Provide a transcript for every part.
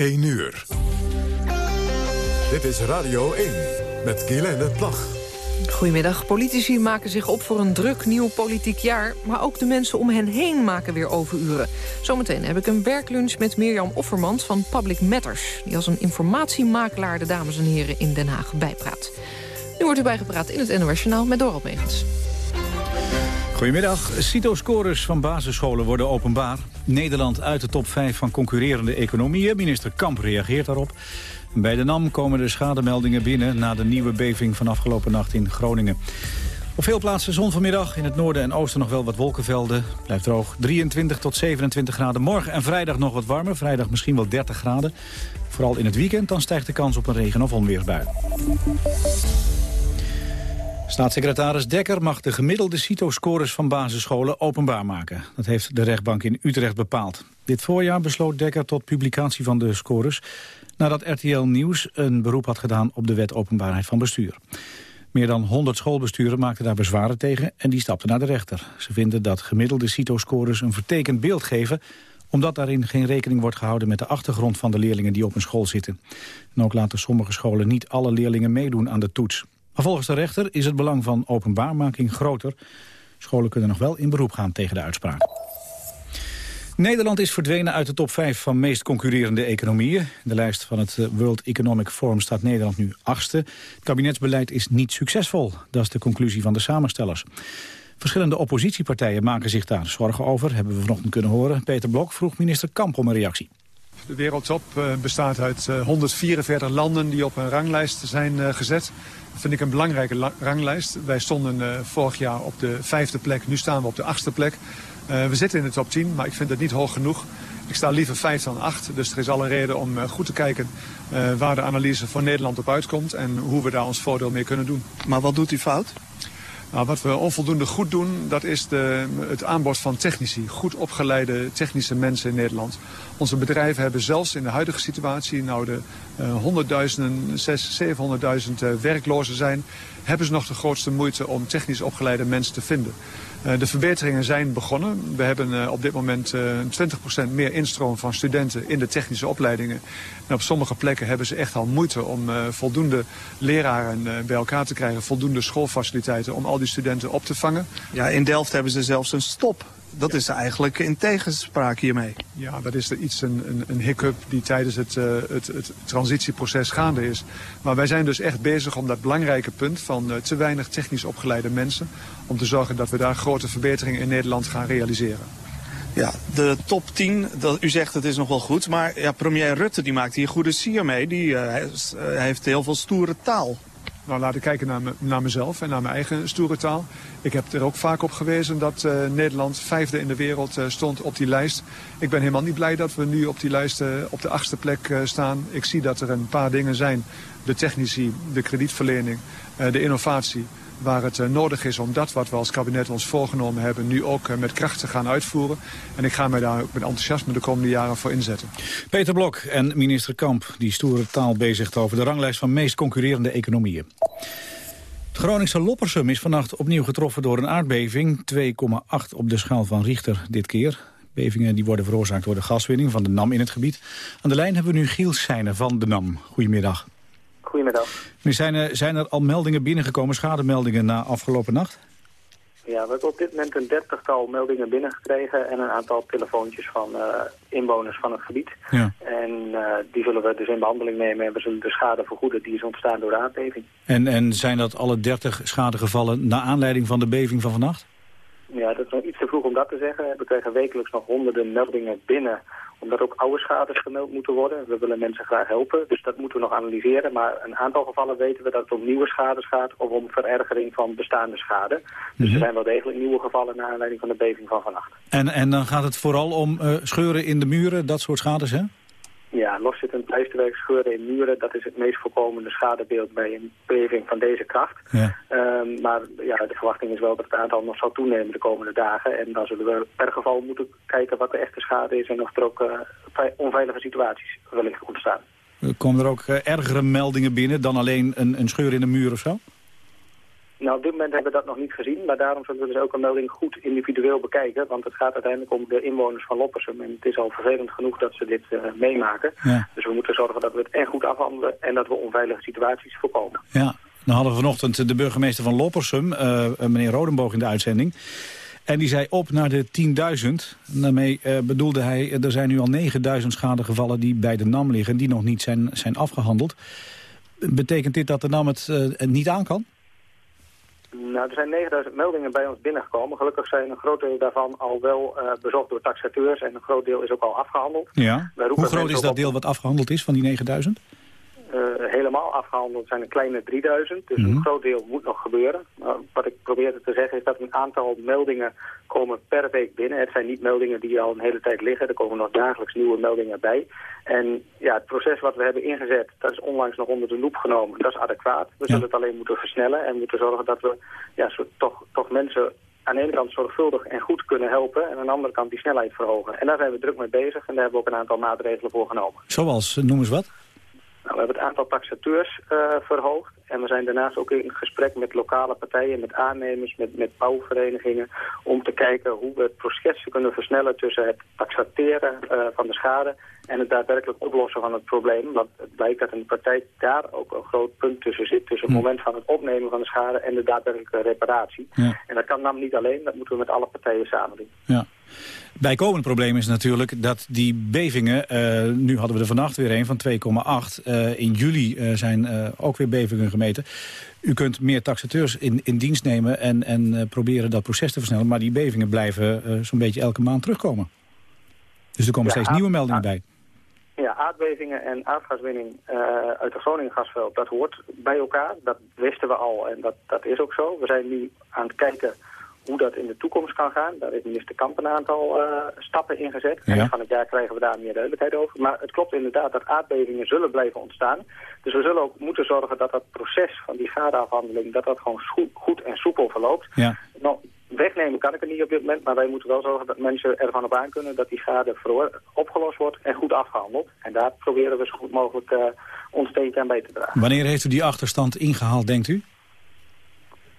1 uur. Dit is Radio 1 met Guylaine Plag. Goedemiddag. Politici maken zich op voor een druk nieuw politiek jaar... maar ook de mensen om hen heen maken weer overuren. Zometeen heb ik een werklunch met Mirjam Offermans van Public Matters... die als een informatiemakelaar de dames en heren in Den Haag bijpraat. Nu wordt u bijgepraat in het NOS met Dorot. Goedemiddag. CITO-scores van basisscholen worden openbaar. Nederland uit de top 5 van concurrerende economieën. Minister Kamp reageert daarop. Bij de NAM komen de schademeldingen binnen... na de nieuwe beving van afgelopen nacht in Groningen. Op veel plaatsen zon vanmiddag. In het noorden en oosten nog wel wat wolkenvelden. Blijft droog. 23 tot 27 graden. Morgen en vrijdag nog wat warmer. Vrijdag misschien wel 30 graden. Vooral in het weekend dan stijgt de kans op een regen- of onweersbui. Staatssecretaris Dekker mag de gemiddelde CITO-scores van basisscholen openbaar maken. Dat heeft de rechtbank in Utrecht bepaald. Dit voorjaar besloot Dekker tot publicatie van de scores... nadat RTL Nieuws een beroep had gedaan op de wet openbaarheid van bestuur. Meer dan 100 schoolbesturen maakten daar bezwaren tegen en die stapten naar de rechter. Ze vinden dat gemiddelde CITO-scores een vertekend beeld geven omdat daarin geen rekening wordt gehouden met de achtergrond van de leerlingen die op een school zitten. En ook laten sommige scholen niet alle leerlingen meedoen aan de toets. Maar volgens de rechter is het belang van openbaarmaking groter. Scholen kunnen nog wel in beroep gaan tegen de uitspraak. Nederland is verdwenen uit de top 5 van meest concurrerende economieën. De lijst van het eh, World Economic Forum staat Nederland nu achtste. Het kabinetsbeleid is niet succesvol. Dat is de conclusie van de samenstellers. Verschillende oppositiepartijen maken zich daar zorgen over, hebben we vanochtend kunnen horen. Peter Blok vroeg minister Kamp om een reactie. De wereldtop eh, bestaat uit 144 eh, landen die op een ranglijst zijn gezet vind ik een belangrijke ranglijst. Wij stonden vorig jaar op de vijfde plek, nu staan we op de achtste plek. We zitten in de top 10, maar ik vind het niet hoog genoeg. Ik sta liever vijf dan acht, dus er is alle reden om goed te kijken waar de analyse voor Nederland op uitkomt en hoe we daar ons voordeel mee kunnen doen. Maar wat doet u fout? Nou, wat we onvoldoende goed doen, dat is de, het aanbod van technici. Goed opgeleide technische mensen in Nederland. Onze bedrijven hebben zelfs in de huidige situatie, nou de uh, honderdduizenden, zes, 700.000 uh, werklozen zijn, hebben ze nog de grootste moeite om technisch opgeleide mensen te vinden. Uh, de verbeteringen zijn begonnen. We hebben uh, op dit moment uh, 20% meer instroom van studenten in de technische opleidingen. En op sommige plekken hebben ze echt al moeite om voldoende leraren bij elkaar te krijgen. Voldoende schoolfaciliteiten om al die studenten op te vangen. Ja, in Delft hebben ze zelfs een stop dat is eigenlijk in tegenspraak hiermee. Ja, dat is er iets, een, een, een hiccup die tijdens het, uh, het, het, transitieproces gaande is. Maar wij zijn dus echt bezig om dat belangrijke punt van uh, te weinig technisch opgeleide mensen... om te zorgen dat we daar grote verbeteringen in Nederland gaan realiseren. Ja, de top 10, dat, u zegt het is nog wel goed, maar ja, premier Rutte die maakt hier goede sier mee. Die uh, heeft heel veel stoere taal. Nou, laat ik kijken naar, me, naar mezelf en naar mijn eigen stoere taal. Ik heb er ook vaak op gewezen dat uh, Nederland vijfde in de wereld uh, stond op die lijst. Ik ben helemaal niet blij dat we nu op die lijst uh, op de achtste plek staan. Ik zie dat er een paar dingen zijn. De technici, de kredietverlening, de innovatie waar het nodig is om dat wat we als kabinet ons voorgenomen hebben... nu ook met kracht te gaan uitvoeren. En ik ga mij daar ook met enthousiasme de komende jaren voor inzetten. Peter Blok en minister Kamp, die stoere taal bezigt over de ranglijst van meest concurrerende economieën. Het Groningse Loppersum is vannacht opnieuw getroffen door een aardbeving. 2,8 op de schaal van Richter dit keer. Bevingen die worden veroorzaakt door de gaswinning van de NAM in het gebied. Aan de lijn hebben we nu Giel Seijnen van de NAM. Goedemiddag. Goedemiddag. zijn, er, zijn er al meldingen binnengekomen, schademeldingen na afgelopen nacht? Ja, we hebben op dit moment een dertigtal meldingen binnengekregen en een aantal telefoontjes van uh, inwoners van het gebied. Ja. En uh, die zullen we dus in behandeling nemen en we zullen de schade vergoeden die is ontstaan door de aardbeving. En, en zijn dat alle dertig schadegevallen na aanleiding van de beving van vannacht? Ja, dat is nog iets te vroeg om dat te zeggen. We krijgen wekelijks nog honderden meldingen binnen omdat ook oude schades gemeld moeten worden. We willen mensen graag helpen, dus dat moeten we nog analyseren. Maar een aantal gevallen weten we dat het om nieuwe schades gaat of om verergering van bestaande schade. Dus er mhm. zijn wel degelijk nieuwe gevallen naar aanleiding van de beving van vannacht. En, en dan gaat het vooral om uh, scheuren in de muren, dat soort schades, hè? Ja, loszittend pleisterwerk, scheuren in muren, dat is het meest voorkomende schadebeeld bij een beving van deze kracht. Ja. Um, maar ja, de verwachting is wel dat het aantal nog zal toenemen de komende dagen. En dan zullen we per geval moeten kijken wat de echte schade is en of er ook uh, onveilige situaties wellicht ontstaan. Komen er ook uh, ergere meldingen binnen dan alleen een, een scheur in de muur of zo? Nou, op dit moment hebben we dat nog niet gezien, maar daarom zullen we dus ook een melding goed individueel bekijken. Want het gaat uiteindelijk om de inwoners van Loppersum. En het is al vervelend genoeg dat ze dit uh, meemaken. Ja. Dus we moeten zorgen dat we het echt goed afhandelen en dat we onveilige situaties voorkomen. Ja, dan hadden we vanochtend de burgemeester van Loppersum, uh, meneer Rodenboog, in de uitzending. En die zei op naar de 10.000. Daarmee uh, bedoelde hij, er zijn nu al 9.000 schadegevallen die bij de NAM liggen... die nog niet zijn, zijn afgehandeld. Betekent dit dat de NAM het niet aan kan? Nou, er zijn 9000 meldingen bij ons binnengekomen. Gelukkig zijn een groot deel daarvan al wel uh, bezocht door taxateurs en een groot deel is ook al afgehandeld. Ja. Hoe groot is dat deel wat afgehandeld is van die 9000? Uh, helemaal afgehandeld zijn een kleine 3000, dus een mhm. groot deel moet nog gebeuren. Wat ik probeerde te zeggen is dat een aantal meldingen komen per week binnen. Het zijn niet meldingen die al een hele tijd liggen, er komen nog dagelijks nieuwe meldingen bij. En ja, het proces wat we hebben ingezet, dat is onlangs nog onder de loep genomen. Dat is adequaat. We zullen het alleen moeten versnellen en moeten zorgen dat we ja, zo, toch, toch mensen aan de ene kant zorgvuldig en goed kunnen helpen... en aan de andere kant die snelheid verhogen. En daar zijn we druk mee bezig en daar hebben we ook een aantal maatregelen voor genomen. Zoals, noem eens wat? Nou, we hebben het aantal taxateurs uh, verhoogd. En we zijn daarnaast ook in gesprek met lokale partijen, met aannemers, met, met bouwverenigingen... om te kijken hoe we het proces kunnen versnellen tussen het taxateren uh, van de schade... en het daadwerkelijk oplossen van het probleem. Want het blijkt dat in de praktijk daar ook een groot punt tussen zit... tussen het moment van het opnemen van de schade en de daadwerkelijke reparatie. Ja. En dat kan dan niet alleen, dat moeten we met alle partijen samen doen. Ja. Bijkomend probleem is natuurlijk dat die bevingen... Uh, nu hadden we er vannacht weer een van 2,8. Uh, in juli uh, zijn ook weer bevingen gemeten. U kunt meer taxateurs in, in dienst nemen en, en proberen dat proces te versnellen. Maar die bevingen blijven zo'n beetje elke maand terugkomen. Dus er komen ja, steeds nieuwe meldingen bij. Ja, aardbevingen en aardgaswinning uit het Groningen gasveld, dat hoort bij elkaar. Dat wisten we al en dat, dat is ook zo. We zijn nu aan het kijken hoe dat in de toekomst kan gaan. Daar heeft minister Kamp een aantal uh, stappen ingezet. Ja. van het jaar krijgen we daar meer duidelijkheid over. Maar het klopt inderdaad dat aardbevingen zullen blijven ontstaan. Dus we zullen ook moeten zorgen dat dat proces van die schadeafhandeling... dat dat gewoon goed en soepel verloopt. Ja. Nou, wegnemen kan ik het niet op dit moment, maar wij moeten wel zorgen dat mensen ervan op aan kunnen dat die schade opgelost wordt en goed afgehandeld. En daar proberen we zo goed mogelijk uh, ons steentje aan bij te dragen. Wanneer heeft u die achterstand ingehaald, denkt u?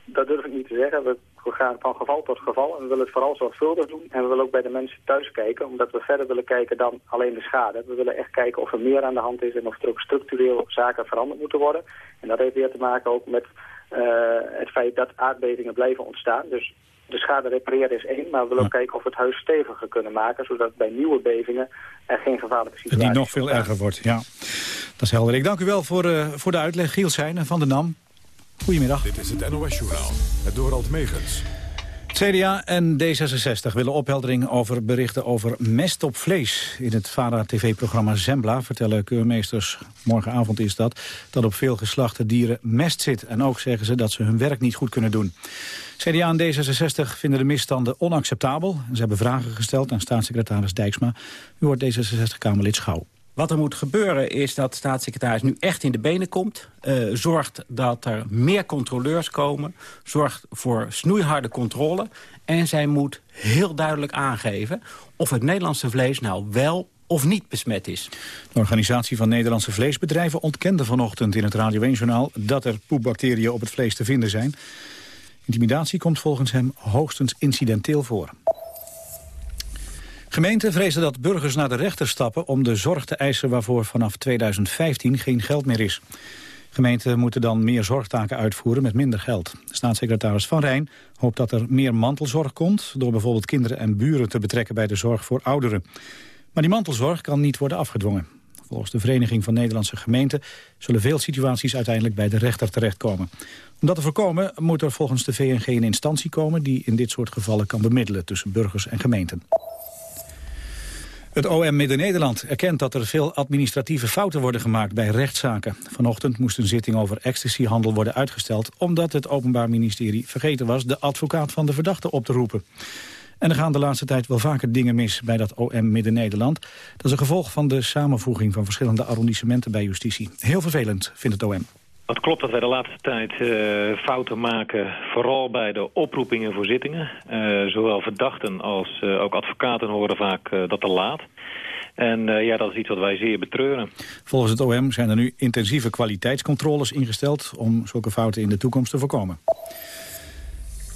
Dat durf ik niet te zeggen. We we gaan van geval tot geval en we willen het vooral zorgvuldig doen. En we willen ook bij de mensen thuis kijken, omdat we verder willen kijken dan alleen de schade. We willen echt kijken of er meer aan de hand is en of er ook structureel zaken veranderd moeten worden. En dat heeft weer te maken ook met uh, het feit dat aardbevingen blijven ontstaan. Dus de schade repareren is één, maar we willen ook kijken of we het huis steviger kunnen maken, zodat bij nieuwe bevingen er geen gevaarlijke situatie Die nog veel erger wordt, ja. Dat is helder. Ik dank u wel voor, uh, voor de uitleg, Giel Seijnen van de NAM. Goedemiddag. Dit is het NOS-journaal, het Dorald Megens. CDA en D66 willen opheldering over berichten over mest op vlees. In het VARA-tv-programma Zembla vertellen keurmeesters, morgenavond is dat, dat op veel geslachte dieren mest zit. En ook zeggen ze dat ze hun werk niet goed kunnen doen. CDA en D66 vinden de misstanden onacceptabel. Ze hebben vragen gesteld aan staatssecretaris Dijksma. U hoort D66-Kamerlid Schouw. Wat er moet gebeuren is dat de staatssecretaris nu echt in de benen komt. Uh, zorgt dat er meer controleurs komen. Zorgt voor snoeiharde controle. En zij moet heel duidelijk aangeven of het Nederlandse vlees nou wel of niet besmet is. De organisatie van Nederlandse vleesbedrijven ontkende vanochtend in het Radio 1-journaal... dat er poepbacteriën op het vlees te vinden zijn. Intimidatie komt volgens hem hoogstens incidenteel voor. Gemeenten vrezen dat burgers naar de rechter stappen om de zorg te eisen waarvoor vanaf 2015 geen geld meer is. Gemeenten moeten dan meer zorgtaken uitvoeren met minder geld. Staatssecretaris Van Rijn hoopt dat er meer mantelzorg komt... door bijvoorbeeld kinderen en buren te betrekken bij de zorg voor ouderen. Maar die mantelzorg kan niet worden afgedwongen. Volgens de Vereniging van Nederlandse Gemeenten... zullen veel situaties uiteindelijk bij de rechter terechtkomen. Om dat te voorkomen moet er volgens de VNG een instantie komen... die in dit soort gevallen kan bemiddelen tussen burgers en gemeenten. Het OM Midden-Nederland erkent dat er veel administratieve fouten worden gemaakt bij rechtszaken. Vanochtend moest een zitting over ecstasyhandel worden uitgesteld... omdat het Openbaar Ministerie vergeten was de advocaat van de verdachte op te roepen. En er gaan de laatste tijd wel vaker dingen mis bij dat OM Midden-Nederland. Dat is een gevolg van de samenvoeging van verschillende arrondissementen bij justitie. Heel vervelend, vindt het OM. Het klopt dat wij de laatste tijd uh, fouten maken, vooral bij de oproepingen voor zittingen. Uh, zowel verdachten als uh, ook advocaten horen vaak dat te laat. En ja, dat is iets wat wij zeer betreuren. Volgens het OM zijn er nu intensieve kwaliteitscontroles ingesteld... om zulke fouten in de toekomst te voorkomen.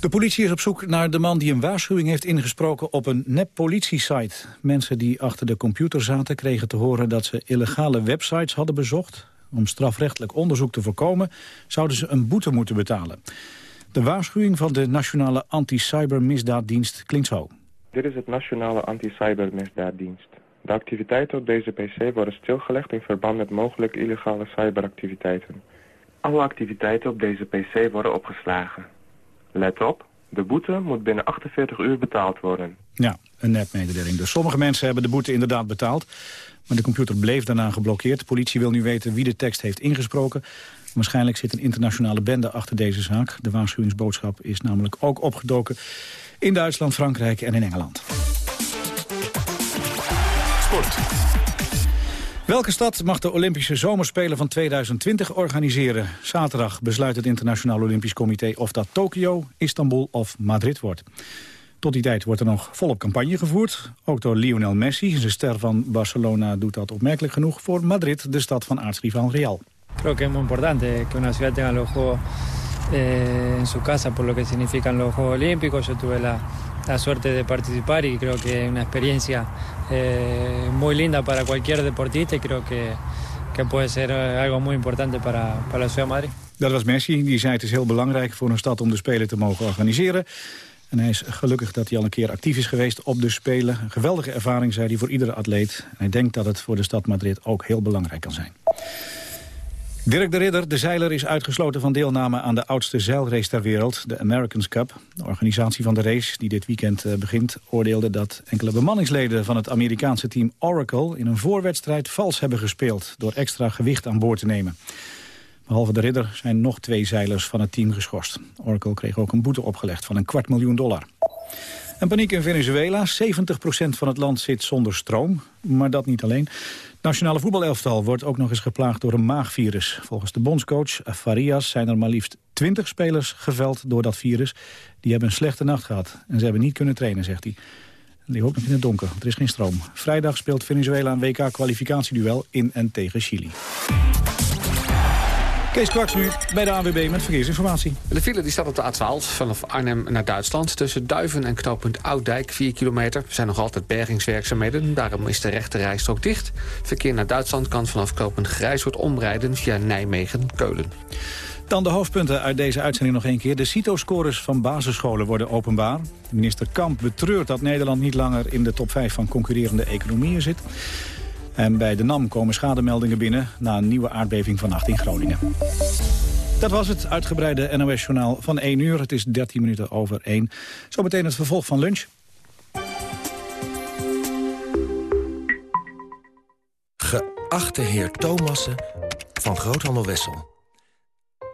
De politie is op zoek naar de man die een waarschuwing heeft ingesproken op een nep-politie-site. Mensen die achter de computer zaten kregen te horen dat ze illegale websites hadden bezocht. Om strafrechtelijk onderzoek te voorkomen zouden ze een boete moeten betalen. De waarschuwing van de Nationale Anti-Cybermisdaaddienst klinkt zo. Dit is het Nationale Anti-Cybermisdaaddienst. De activiteiten op deze pc worden stilgelegd in verband met mogelijk illegale cyberactiviteiten. Alle activiteiten op deze pc worden opgeslagen. Let op, de boete moet binnen 48 uur betaald worden. Ja, een nepmededeling. Dus sommige mensen hebben de boete inderdaad betaald. Maar de computer bleef daarna geblokkeerd. De politie wil nu weten wie de tekst heeft ingesproken. Waarschijnlijk zit een internationale bende achter deze zaak. De waarschuwingsboodschap is namelijk ook opgedoken in Duitsland, Frankrijk en in Engeland. Sport. Welke stad mag de Olympische Zomerspelen van 2020 organiseren? Zaterdag besluit het Internationaal Olympisch Comité of dat Tokio, Istanbul of Madrid wordt. Tot die tijd wordt er nog volop campagne gevoerd. Ook door Lionel Messi, de ster van Barcelona, doet dat opmerkelijk genoeg voor Madrid, de stad van aartsrivaal Real. Creo que es muy importante que una ciudad tenga los Juegos eh, en su casa por lo que significan los Juegos Olímpicos. Yo tuve la, la suerte de participar y creo que es una experiencia eh, muy linda para cualquier deportista y creo que, que puede ser algo muy importante para, para la ciudad de Madrid. Dat was Messi, die zei het is heel belangrijk voor een stad om de Spelen te mogen organiseren. En hij is gelukkig dat hij al een keer actief is geweest op de Spelen. Een geweldige ervaring, zei hij, voor iedere atleet. Hij denkt dat het voor de stad Madrid ook heel belangrijk kan zijn. Dirk de Ridder, de zeiler, is uitgesloten van deelname aan de oudste zeilrace ter wereld, de Americans Cup. De organisatie van de race, die dit weekend eh, begint, oordeelde dat enkele bemanningsleden van het Amerikaanse team Oracle in een voorwedstrijd vals hebben gespeeld door extra gewicht aan boord te nemen. Behalve de Ridder zijn nog twee zeilers van het team geschorst. Oracle kreeg ook een boete opgelegd van een kwart miljoen dollar. En paniek in Venezuela. 70% van het land zit zonder stroom. Maar dat niet alleen. nationale voetbalelftal wordt ook nog eens geplaagd door een maagvirus. Volgens de bondscoach Farias zijn er maar liefst 20 spelers geveld door dat virus. Die hebben een slechte nacht gehad. En ze hebben niet kunnen trainen, zegt hij. Die hoopt nog in het donker. Er is geen stroom. Vrijdag speelt Venezuela een WK-kwalificatieduel in en tegen Chili. Kees Kwaks nu bij de AWB met verkeersinformatie. De file die staat op de A12 vanaf Arnhem naar Duitsland. Tussen Duiven en knooppunt Ouddijk, 4 kilometer. Er zijn nog altijd bergingswerkzaamheden. Daarom is de rechte rijstrook dicht. Verkeer naar Duitsland kan vanaf knooppunt Grijshoort omrijden via Nijmegen-Keulen. Dan de hoofdpunten uit deze uitzending nog een keer. De CITO-scores van basisscholen worden openbaar. Minister Kamp betreurt dat Nederland niet langer in de top 5 van concurrerende economieën zit. En bij de NAM komen schademeldingen binnen na een nieuwe aardbeving vannacht in Groningen. Dat was het uitgebreide NOS-journaal van 1 uur. Het is 13 minuten over 1. Zometeen het vervolg van lunch. Geachte heer Thomassen van Groothandel Wessel.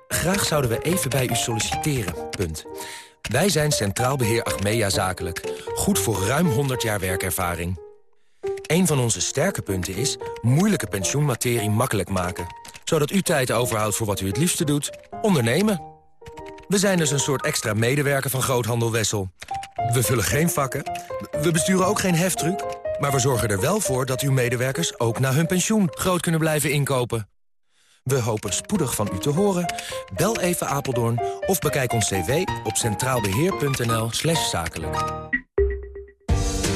Graag zouden we even bij u solliciteren. Punt. Wij zijn Centraal Beheer Achmea Zakelijk. Goed voor ruim 100 jaar werkervaring. Een van onze sterke punten is moeilijke pensioenmaterie makkelijk maken. Zodat u tijd overhoudt voor wat u het liefste doet, ondernemen. We zijn dus een soort extra medewerker van Groothandel Wessel. We vullen geen vakken, we besturen ook geen heftruck... maar we zorgen er wel voor dat uw medewerkers ook na hun pensioen groot kunnen blijven inkopen. We hopen spoedig van u te horen. Bel even Apeldoorn of bekijk ons cv op centraalbeheer.nl zakelijk.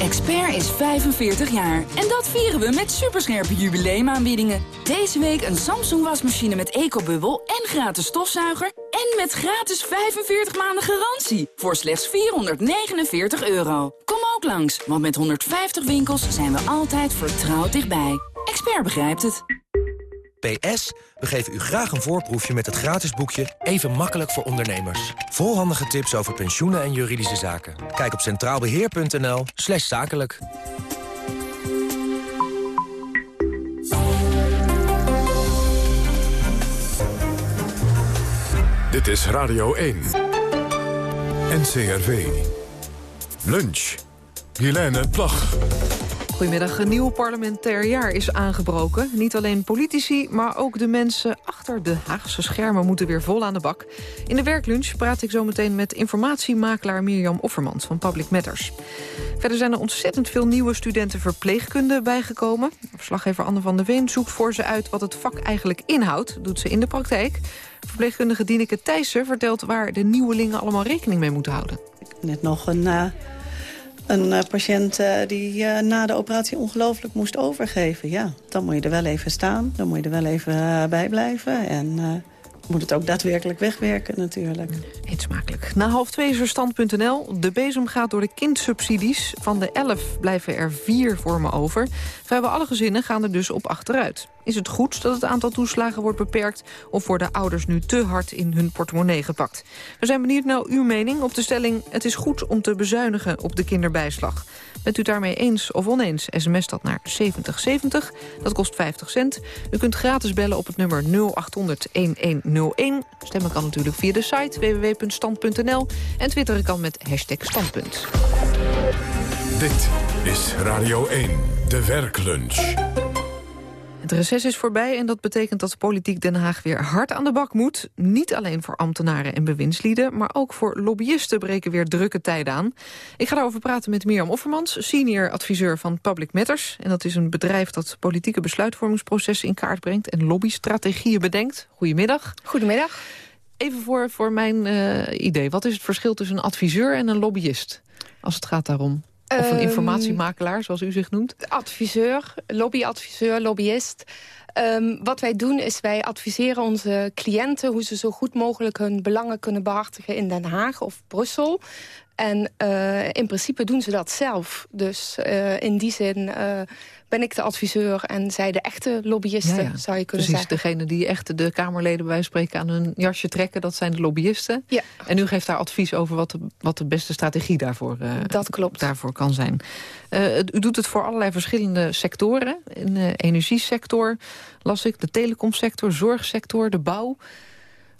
Expert is 45 jaar en dat vieren we met superscherpe jubileumaanbiedingen. Deze week een Samsung wasmachine met ecobubbel en gratis stofzuiger... en met gratis 45 maanden garantie voor slechts 449 euro. Kom ook langs, want met 150 winkels zijn we altijd vertrouwd dichtbij. Expert begrijpt het. PS, we geven u graag een voorproefje met het gratis boekje Even makkelijk voor ondernemers. Volhandige tips over pensioenen en juridische zaken. Kijk op centraalbeheer.nl slash zakelijk. Dit is Radio 1. NCRV. Lunch. Helene Plag. Goedemiddag. Een nieuw parlementair jaar is aangebroken. Niet alleen politici, maar ook de mensen achter de Haagse schermen moeten weer vol aan de bak. In de werklunch praat ik zo meteen met informatiemakelaar Mirjam Offermans van Public Matters. Verder zijn er ontzettend veel nieuwe studenten verpleegkunde bijgekomen. Verslaggever Anne van der Veen zoekt voor ze uit wat het vak eigenlijk inhoudt. Doet ze in de praktijk. Verpleegkundige Dineke Thijssen vertelt waar de nieuwelingen allemaal rekening mee moeten houden. Net nog een... Uh een uh, patiënt uh, die uh, na de operatie ongelooflijk moest overgeven. Ja, dan moet je er wel even staan. Dan moet je er wel even bij blijven. En moet het ook daadwerkelijk wegwerken natuurlijk. Eet smakelijk. Na half twee is er stand.nl. De bezem gaat door de kindsubsidies. Van de elf blijven er vier voor me over. Vrijwel alle gezinnen gaan er dus op achteruit. Is het goed dat het aantal toeslagen wordt beperkt... of worden ouders nu te hard in hun portemonnee gepakt? We zijn benieuwd naar uw mening op de stelling... het is goed om te bezuinigen op de kinderbijslag. Bent u daarmee eens of oneens, sms dat naar 7070. Dat kost 50 cent. U kunt gratis bellen op het nummer 0800-1101. Stemmen kan natuurlijk via de site www.stand.nl. En twitteren kan met hashtag standpunt. Dit is Radio 1, de werklunch. Het reces is voorbij en dat betekent dat politiek Den Haag weer hard aan de bak moet. Niet alleen voor ambtenaren en bewindslieden, maar ook voor lobbyisten breken weer drukke tijden aan. Ik ga daarover praten met Mirjam Offermans, senior adviseur van Public Matters. En dat is een bedrijf dat politieke besluitvormingsprocessen in kaart brengt en lobbystrategieën bedenkt. Goedemiddag. Goedemiddag. Even voor, voor mijn uh, idee, wat is het verschil tussen een adviseur en een lobbyist? Als het gaat daarom. Of een informatiemakelaar, zoals u zich noemt? Adviseur, lobbyadviseur, lobbyist. Um, wat wij doen is wij adviseren onze cliënten... hoe ze zo goed mogelijk hun belangen kunnen behartigen in Den Haag of Brussel. En uh, in principe doen ze dat zelf. Dus uh, in die zin uh, ben ik de adviseur en zij de echte lobbyisten, ja, ja. zou je kunnen Precies, zeggen. degene die echt de Kamerleden bij spreken aan hun jasje trekken, dat zijn de lobbyisten. Ja. En u geeft daar advies over wat de, wat de beste strategie daarvoor, dat klopt. daarvoor kan zijn. u doet het voor allerlei verschillende sectoren. In de energiesector las ik, de telecomsector, zorgsector, de bouw.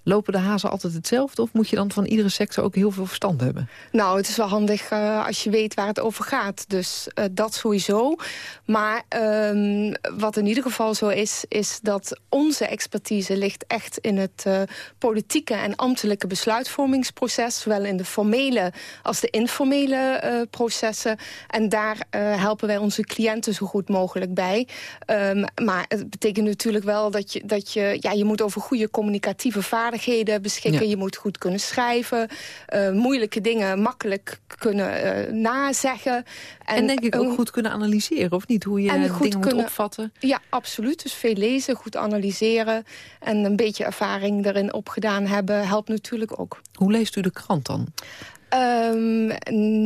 Lopen de hazen altijd hetzelfde? Of moet je dan van iedere sector ook heel veel verstand hebben? Nou, het is wel handig uh, als je weet waar het over gaat. Dus uh, dat sowieso. Maar um, wat in ieder geval zo is... is dat onze expertise ligt echt in het uh, politieke en ambtelijke besluitvormingsproces. Zowel in de formele als de informele processen. En daar helpen wij onze cliënten zo goed mogelijk bij. Um, maar het betekent natuurlijk wel dat je, dat je... Ja, je moet over goede communicatieve vaardigheden beschikken. Ja. Je moet goed kunnen schrijven. Uh, moeilijke dingen makkelijk kunnen uh, nazeggen. En, en denk ik ook goed kunnen analyseren, of niet? Hoe je dingen kunnen, moet opvatten. Ja, absoluut. Dus veel lezen, goed analyseren... en een beetje ervaring erin opgedaan hebben, helpt natuurlijk ook. Hoe leest u de krant dan? Um,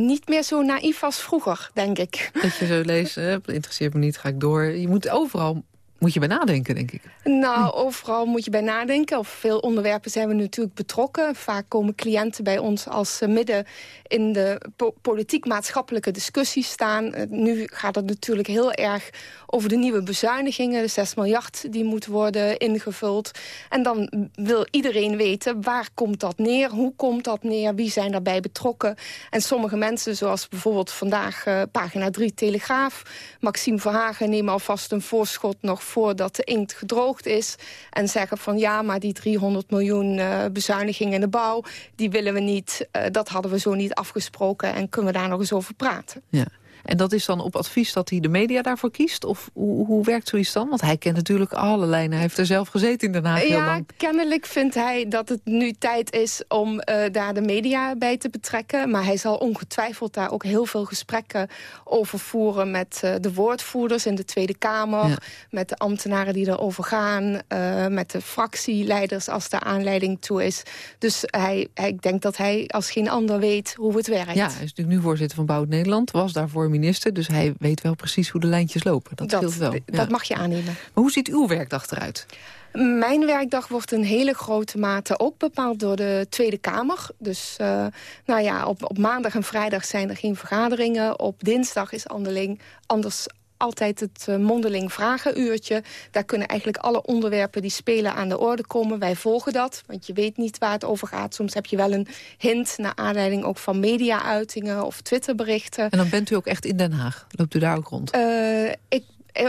niet meer zo naïef als vroeger, denk ik. Dat je zo leest, hè? interesseert me niet, ga ik door. Je moet overal moet je bij nadenken, denk ik. Nou, overal moet je bij nadenken. Op veel onderwerpen zijn we natuurlijk betrokken. Vaak komen cliënten bij ons als ze midden in de po politiek-maatschappelijke discussie staan. Uh, nu gaat het natuurlijk heel erg over de nieuwe bezuinigingen. De 6 miljard die moet worden ingevuld. En dan wil iedereen weten, waar komt dat neer? Hoe komt dat neer? Wie zijn daarbij betrokken? En sommige mensen, zoals bijvoorbeeld vandaag uh, pagina 3 Telegraaf... Maxime Verhagen nemen alvast een voorschot nog voordat de inkt gedroogd is. En zeggen van ja, maar die 300 miljoen uh, bezuinigingen in de bouw... die willen we niet, uh, dat hadden we zo niet afgesproken... en kunnen we daar nog eens over praten. Ja. En dat is dan op advies dat hij de media daarvoor kiest? Of hoe, hoe werkt zoiets dan? Want hij kent natuurlijk alle lijnen. Hij heeft er zelf gezeten in Den Haag ja, heel lang. kennelijk vindt hij dat het nu tijd is om uh, daar de media bij te betrekken. Maar hij zal ongetwijfeld daar ook heel veel gesprekken over voeren... met uh, de woordvoerders in de Tweede Kamer. Ja. Met de ambtenaren die erover gaan. Uh, met de fractieleiders als daar aanleiding toe is. Dus hij, hij, ik denk dat hij als geen ander weet hoe het werkt. Ja, hij is natuurlijk nu voorzitter van Bouw Nederland. Was daarvoor minister, dus hij weet wel precies hoe de lijntjes lopen. Dat, dat scheelt wel. Dat mag je aannemen. Maar hoe ziet uw werkdag eruit? Mijn werkdag wordt in hele grote mate ook bepaald door de Tweede Kamer. Dus uh, nou ja, op, op maandag en vrijdag zijn er geen vergaderingen. Op dinsdag is anderling, anders altijd het uh, mondeling vragenuurtje. Daar kunnen eigenlijk alle onderwerpen die spelen aan de orde komen. Wij volgen dat, want je weet niet waar het over gaat. Soms heb je wel een hint naar aanleiding ook van media-uitingen of Twitterberichten. En dan bent u ook echt in Den Haag? Loopt u daar ook rond? Uh, ik eh,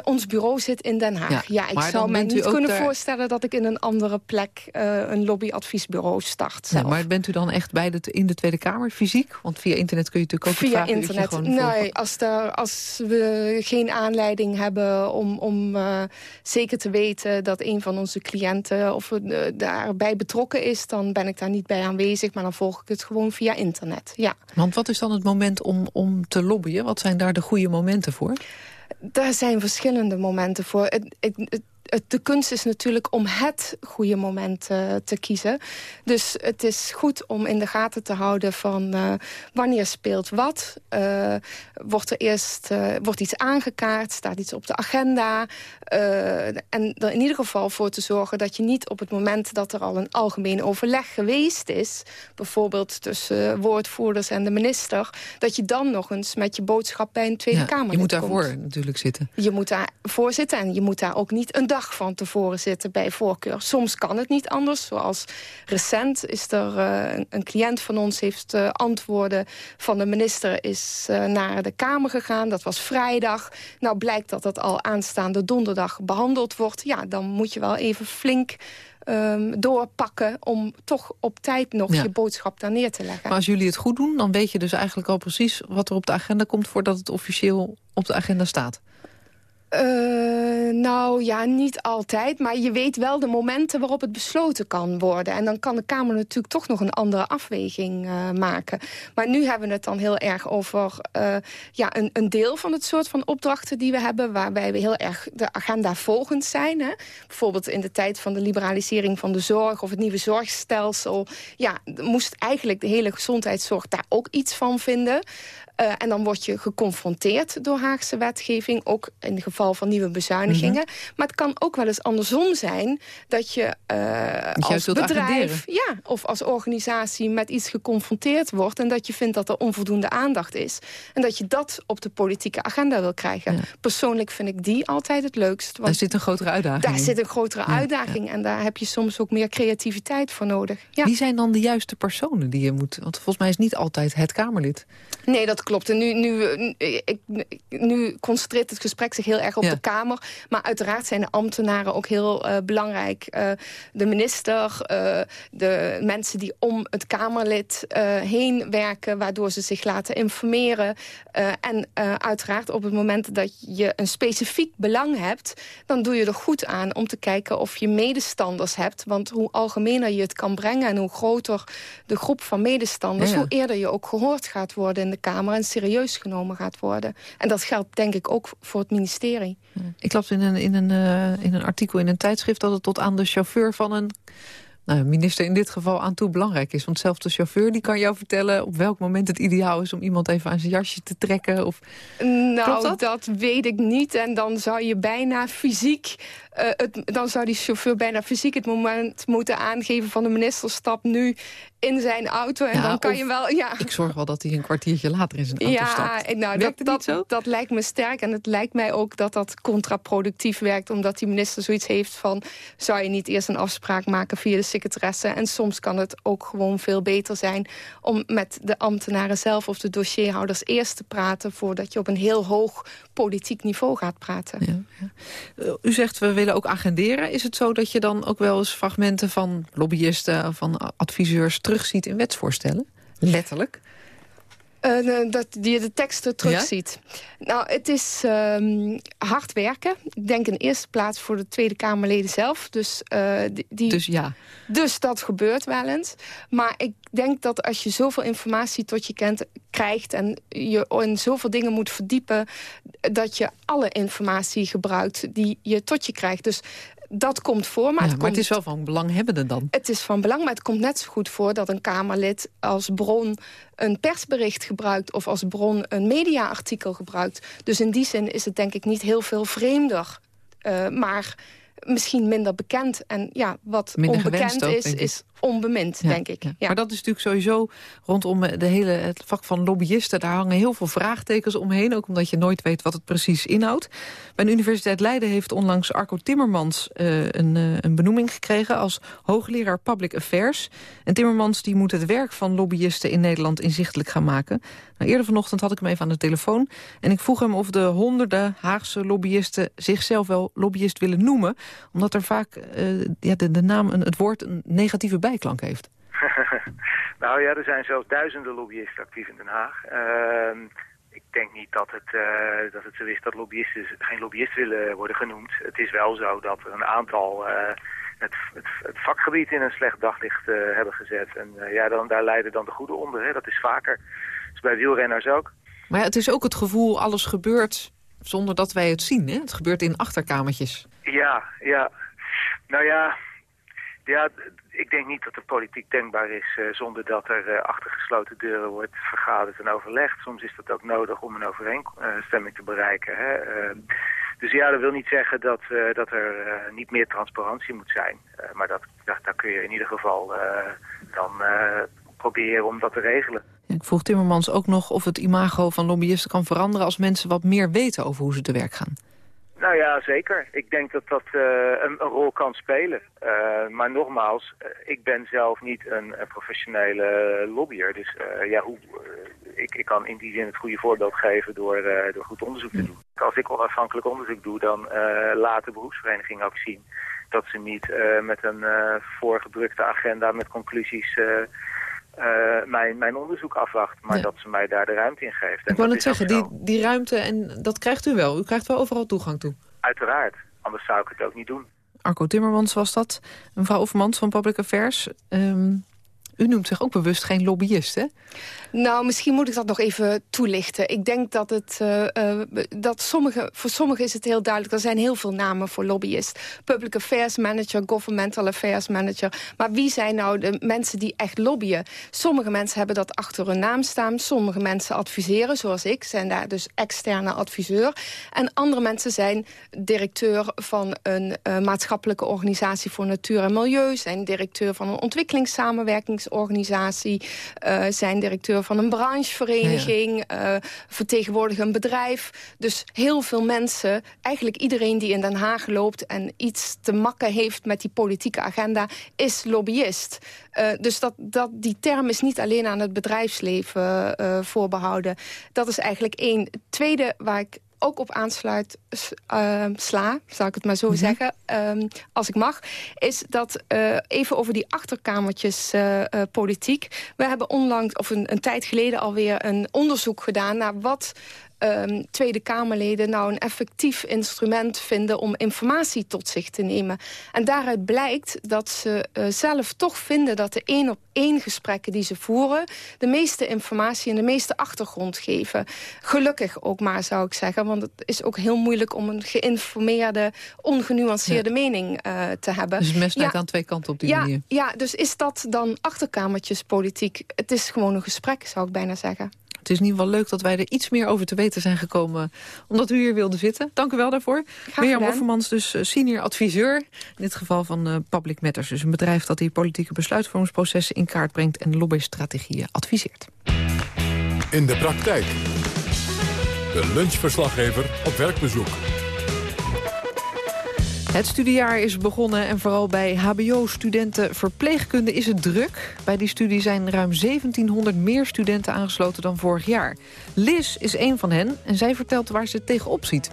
ons bureau zit in Den Haag. Ja, ik zou me niet kunnen voorstellen dat ik in een andere plek uh, een lobbyadviesbureau start. Nee, maar bent u dan echt bij de, in de Tweede Kamer fysiek? Want via internet kun je natuurlijk ook via internet. Nee, als, er, als we geen aanleiding hebben om, om uh, zeker te weten dat een van onze cliënten of uh, daarbij betrokken is, dan ben ik daar niet bij aanwezig. Maar dan volg ik het gewoon via internet. Ja. Want wat is dan het moment om, om te lobbyen? Wat zijn daar de goede momenten voor? Daar zijn verschillende momenten voor. De kunst is natuurlijk om het goede moment uh, te kiezen. Dus het is goed om in de gaten te houden van uh, wanneer speelt wat. Uh, wordt er eerst wordt iets aangekaart, staat iets op de agenda. en er in ieder geval voor te zorgen dat je niet op het moment dat er al een algemeen overleg geweest is... bijvoorbeeld tussen woordvoerders en de minister... dat je dan nog eens met je boodschap bij een Tweede ja, Kamer Je moet daarvoor natuurlijk zitten. Je moet daarvoor zitten en je moet daar ook niet een dag van tevoren zitten bij voorkeur. Soms kan het niet anders. Zoals recent is er uh, een cliënt van ons heeft uh, antwoorden van de minister is uh, naar de Kamer gegaan. Dat was vrijdag. Nou blijkt dat dat al aanstaande donderdag behandeld wordt. Ja, dan moet je wel even flink um, doorpakken... om toch op tijd nog ja. je boodschap daar neer te leggen. Maar als jullie het goed doen, dan weet je dus eigenlijk al precies... wat er op de agenda komt voordat het officieel op de agenda staat. Uh, nou ja, niet altijd. Maar je weet wel de momenten waarop het besloten kan worden. En dan kan de Kamer natuurlijk toch nog een andere afweging uh, maken. Maar nu hebben we het dan heel erg over uh, ja, een, een, deel van het soort van opdrachten die we hebben... waarbij we heel erg de agenda volgend zijn. Hè? Bijvoorbeeld in de tijd van de liberalisering van de zorg... of het nieuwe zorgstelsel. Ja, moest eigenlijk de hele gezondheidszorg daar ook iets van vinden... Uh, en dan word je geconfronteerd door Haagse wetgeving. Ook in het geval van nieuwe bezuinigingen. Mm -hmm. Maar het kan ook wel eens andersom zijn. Dat je uh, als bedrijf ja, of als organisatie met iets geconfronteerd wordt. En dat je vindt dat er onvoldoende aandacht is. En dat je dat op de politieke agenda wil krijgen. Ja. Persoonlijk vind ik die altijd het leukst. Want daar zit een grotere uitdaging Daar in. zit een grotere ja, uitdaging. En daar heb je soms ook meer creativiteit voor nodig. Wie zijn dan de juiste personen die je moet... Want volgens mij is niet altijd het Kamerlid. Nee, dat klopt. En nu, nu, nu concentreert het gesprek zich heel erg op ja. de Kamer. Maar uiteraard zijn de ambtenaren ook heel uh, belangrijk. Uh, de minister, uh, de mensen die om het Kamerlid heen werken... waardoor ze zich laten informeren. en uiteraard op het moment dat je een specifiek belang hebt... dan doe je er goed aan om te kijken of je medestanders hebt. Want hoe algemener je het kan brengen... en hoe groter de groep van medestanders... Ja, ja. hoe eerder je ook gehoord gaat worden in de Kamer... en serieus genomen gaat worden. En dat geldt denk ik ook voor het ministerie. Ik las in een, in, een, uh, in een artikel in een tijdschrift... dat het tot aan de chauffeur van een nou, minister in dit geval aan toe belangrijk is. Want zelfs de chauffeur die kan jou vertellen op welk moment het ideaal is... om iemand even aan zijn jasje te trekken. Of... Nou, dat? dat? weet ik niet. En dan zou je bijna fysiek... Uh, het, dan zou die chauffeur bijna fysiek het moment moeten aangeven van de minister... stap nu in zijn auto en ja, dan kan je wel... Ja. Ik zorg wel dat hij een kwartiertje later in zijn auto ja, stapt. Nou, dat, dat, dat, dat lijkt me sterk en het lijkt mij ook dat dat contraproductief werkt... omdat die minister zoiets heeft van... zou je niet eerst een afspraak maken via de secretaresse... en soms kan het ook gewoon veel beter zijn... om met de ambtenaren zelf of de dossierhouders eerst te praten... voordat je op een heel hoog politiek niveau gaat praten. Ja, ja. U zegt we willen ook agenderen. Is het zo dat je dan ook wel eens fragmenten van lobbyisten... van adviseurs terugziet in wetsvoorstellen? Letterlijk? Uh, dat je de teksten terugziet. Ja? Nou, het is um, hard werken. Ik denk in eerste plaats voor de Tweede Kamerleden zelf. Dus, uh, die, dus ja. Dus dat gebeurt wel eens. Maar ik denk dat als je zoveel informatie tot je kent, krijgt... en je in zoveel dingen moet verdiepen... dat je alle informatie gebruikt die je tot je krijgt. Dus dat komt voor. Maar, ja, het, maar komt, het is wel van belanghebbende dan? Het is van belang, maar het komt net zo goed voor... dat een Kamerlid als bron een persbericht gebruikt... of als bron een mediaartikel gebruikt. Dus in die zin is het denk ik niet heel veel vreemder. Uh, maar misschien minder bekend. En ja, wat Minder onbekend ook, is, is onbemind, denk ik. Ja. Maar dat is natuurlijk sowieso rondom de hele, het vak van lobbyisten... daar hangen heel veel vraagtekens omheen, ook omdat je nooit weet wat het precies inhoudt. Bij de Universiteit Leiden heeft onlangs Arco Timmermans eh, een, eh, een benoeming gekregen... als hoogleraar Public Affairs. En Timmermans die moet het werk van lobbyisten in Nederland inzichtelijk gaan maken. Nou, eerder vanochtend had ik hem even aan de telefoon... en ik vroeg hem of de honderden Haagse lobbyisten zichzelf wel lobbyist willen noemen... omdat er vaak eh, ja, de, de naam, een, het woord een negatieve bijklank heeft. nou ja, er zijn zelfs duizenden lobbyisten actief in Den Haag. Ehm, ik denk niet dat het, eh, dat het zo is dat lobbyisten geen lobbyist willen worden genoemd. Het is wel zo dat er een aantal eh, het, het, het vakgebied in een slecht daglicht eh, hebben gezet. En ja, dan, daar leiden dan de goede onder. Hè. Dat is vaker. Dus bij wielrenners ook. Maar ja, het is ook het gevoel, alles gebeurt zonder dat wij het zien. Hè? Het gebeurt in achterkamertjes. Ja, ja. Nou ja, ja, ik denk niet dat de politiek denkbaar is eh, zonder dat er eh, achter gesloten deuren wordt vergaderd en overlegd. Soms is dat ook nodig om een overeenstemming te bereiken. Hè? Eh, dus ja, dat wil niet zeggen dat, eh, dat er niet meer transparantie moet zijn. Maar dat, daar kun je in ieder geval dan proberen om dat te regelen. Ik vroeg Timmermans ook nog of het imago van lobbyisten kan veranderen... als mensen wat meer weten over hoe ze te werk gaan. Nou ja, zeker. Ik denk dat dat eh, een, een rol kan spelen. Eh, maar nogmaals, eh, ik ben zelf niet een, een professionele lobbyer. Dus ja, hoe, ik, ik kan in die zin het goede voorbeeld geven door, door goed onderzoek te doen. Als ik onafhankelijk onderzoek doe, dan laat de beroepsvereniging ook zien dat ze niet met een voorgedrukte agenda met conclusies eh, mijn, mijn onderzoek afwacht. Maar dat ze mij daar de ruimte in geeft. En Ik wou ook zeggen, die, die ruimte, en dat krijgt u wel. U krijgt wel overal toegang toe. Uiteraard, anders zou ik het ook niet doen. Arco Timmermans was dat. Mevrouw Offermans van Public Affairs. Ehm, u noemt zich ook bewust geen lobbyist, hè? Nou, misschien moet ik dat nog even toelichten. Ik denk dat het eh, eh, dat sommige, voor sommigen is het heel duidelijk. Er zijn heel veel namen voor lobbyist. Public Affairs Manager, Governmental Affairs Manager. Maar wie zijn nou de mensen die echt lobbyen? Sommige mensen hebben dat achter hun naam staan. Sommige mensen adviseren, zoals ik, zijn daar dus externe adviseur. En andere mensen zijn directeur van een eh, maatschappelijke organisatie voor natuur en milieu. Zijn directeur van een ontwikkelingssamenwerkingsorganisatie. eh, zijn directeur van een branchevereniging. eh, vertegenwoordigen een bedrijf. Dus heel veel mensen, eigenlijk iedereen die in Den Haag loopt... en iets te makken heeft met die politieke agenda, is lobbyist. Eh, dus dat, dat, die term is niet alleen aan het bedrijfsleven eh, voorbehouden. Dat is eigenlijk één. Tweede waar ik ook op aansluit s- eh, sla, zal ik het maar zo zeggen, ehm, als ik mag, is dat eh, even over die achterkamertjes eh, eh, politiek. We hebben onlangs, of een, een tijd geleden alweer, een onderzoek gedaan naar wat ehm, Tweede Kamerleden nou een effectief instrument vinden om informatie tot zich te nemen. En daaruit blijkt dat ze zelf toch vinden dat de één op één gesprekken die ze voeren de meeste informatie en de meeste achtergrond geven. Gelukkig ook maar, zou ik zeggen, want het is ook heel moeilijk om een geïnformeerde, ongenuanceerde mening eh, te hebben. Dus het mes Ja, aan twee kanten op die ja, manier. ja, dus is dat dan achterkamertjespolitiek? Het is gewoon een gesprek, zou ik bijna zeggen. Het is in ieder geval leuk dat wij er iets meer over te weten zijn gekomen... omdat u hier wilde zitten. Dank u wel daarvoor. Mirjam gedaan. Offermans, dus eh, senior adviseur... in dit geval van eh, Public Matters. Dus een bedrijf dat die politieke besluitvormingsprocessen in kaart brengt... en lobbystrategieën adviseert. In de praktijk. De lunchverslaggever op werkbezoek. Het studiejaar is begonnen en vooral bij hbo-studenten verpleegkunde is het druk. Bij die studie zijn ruim 1700 meer studenten aangesloten dan vorig jaar. Liz is een van hen en zij vertelt waar ze tegenop ziet.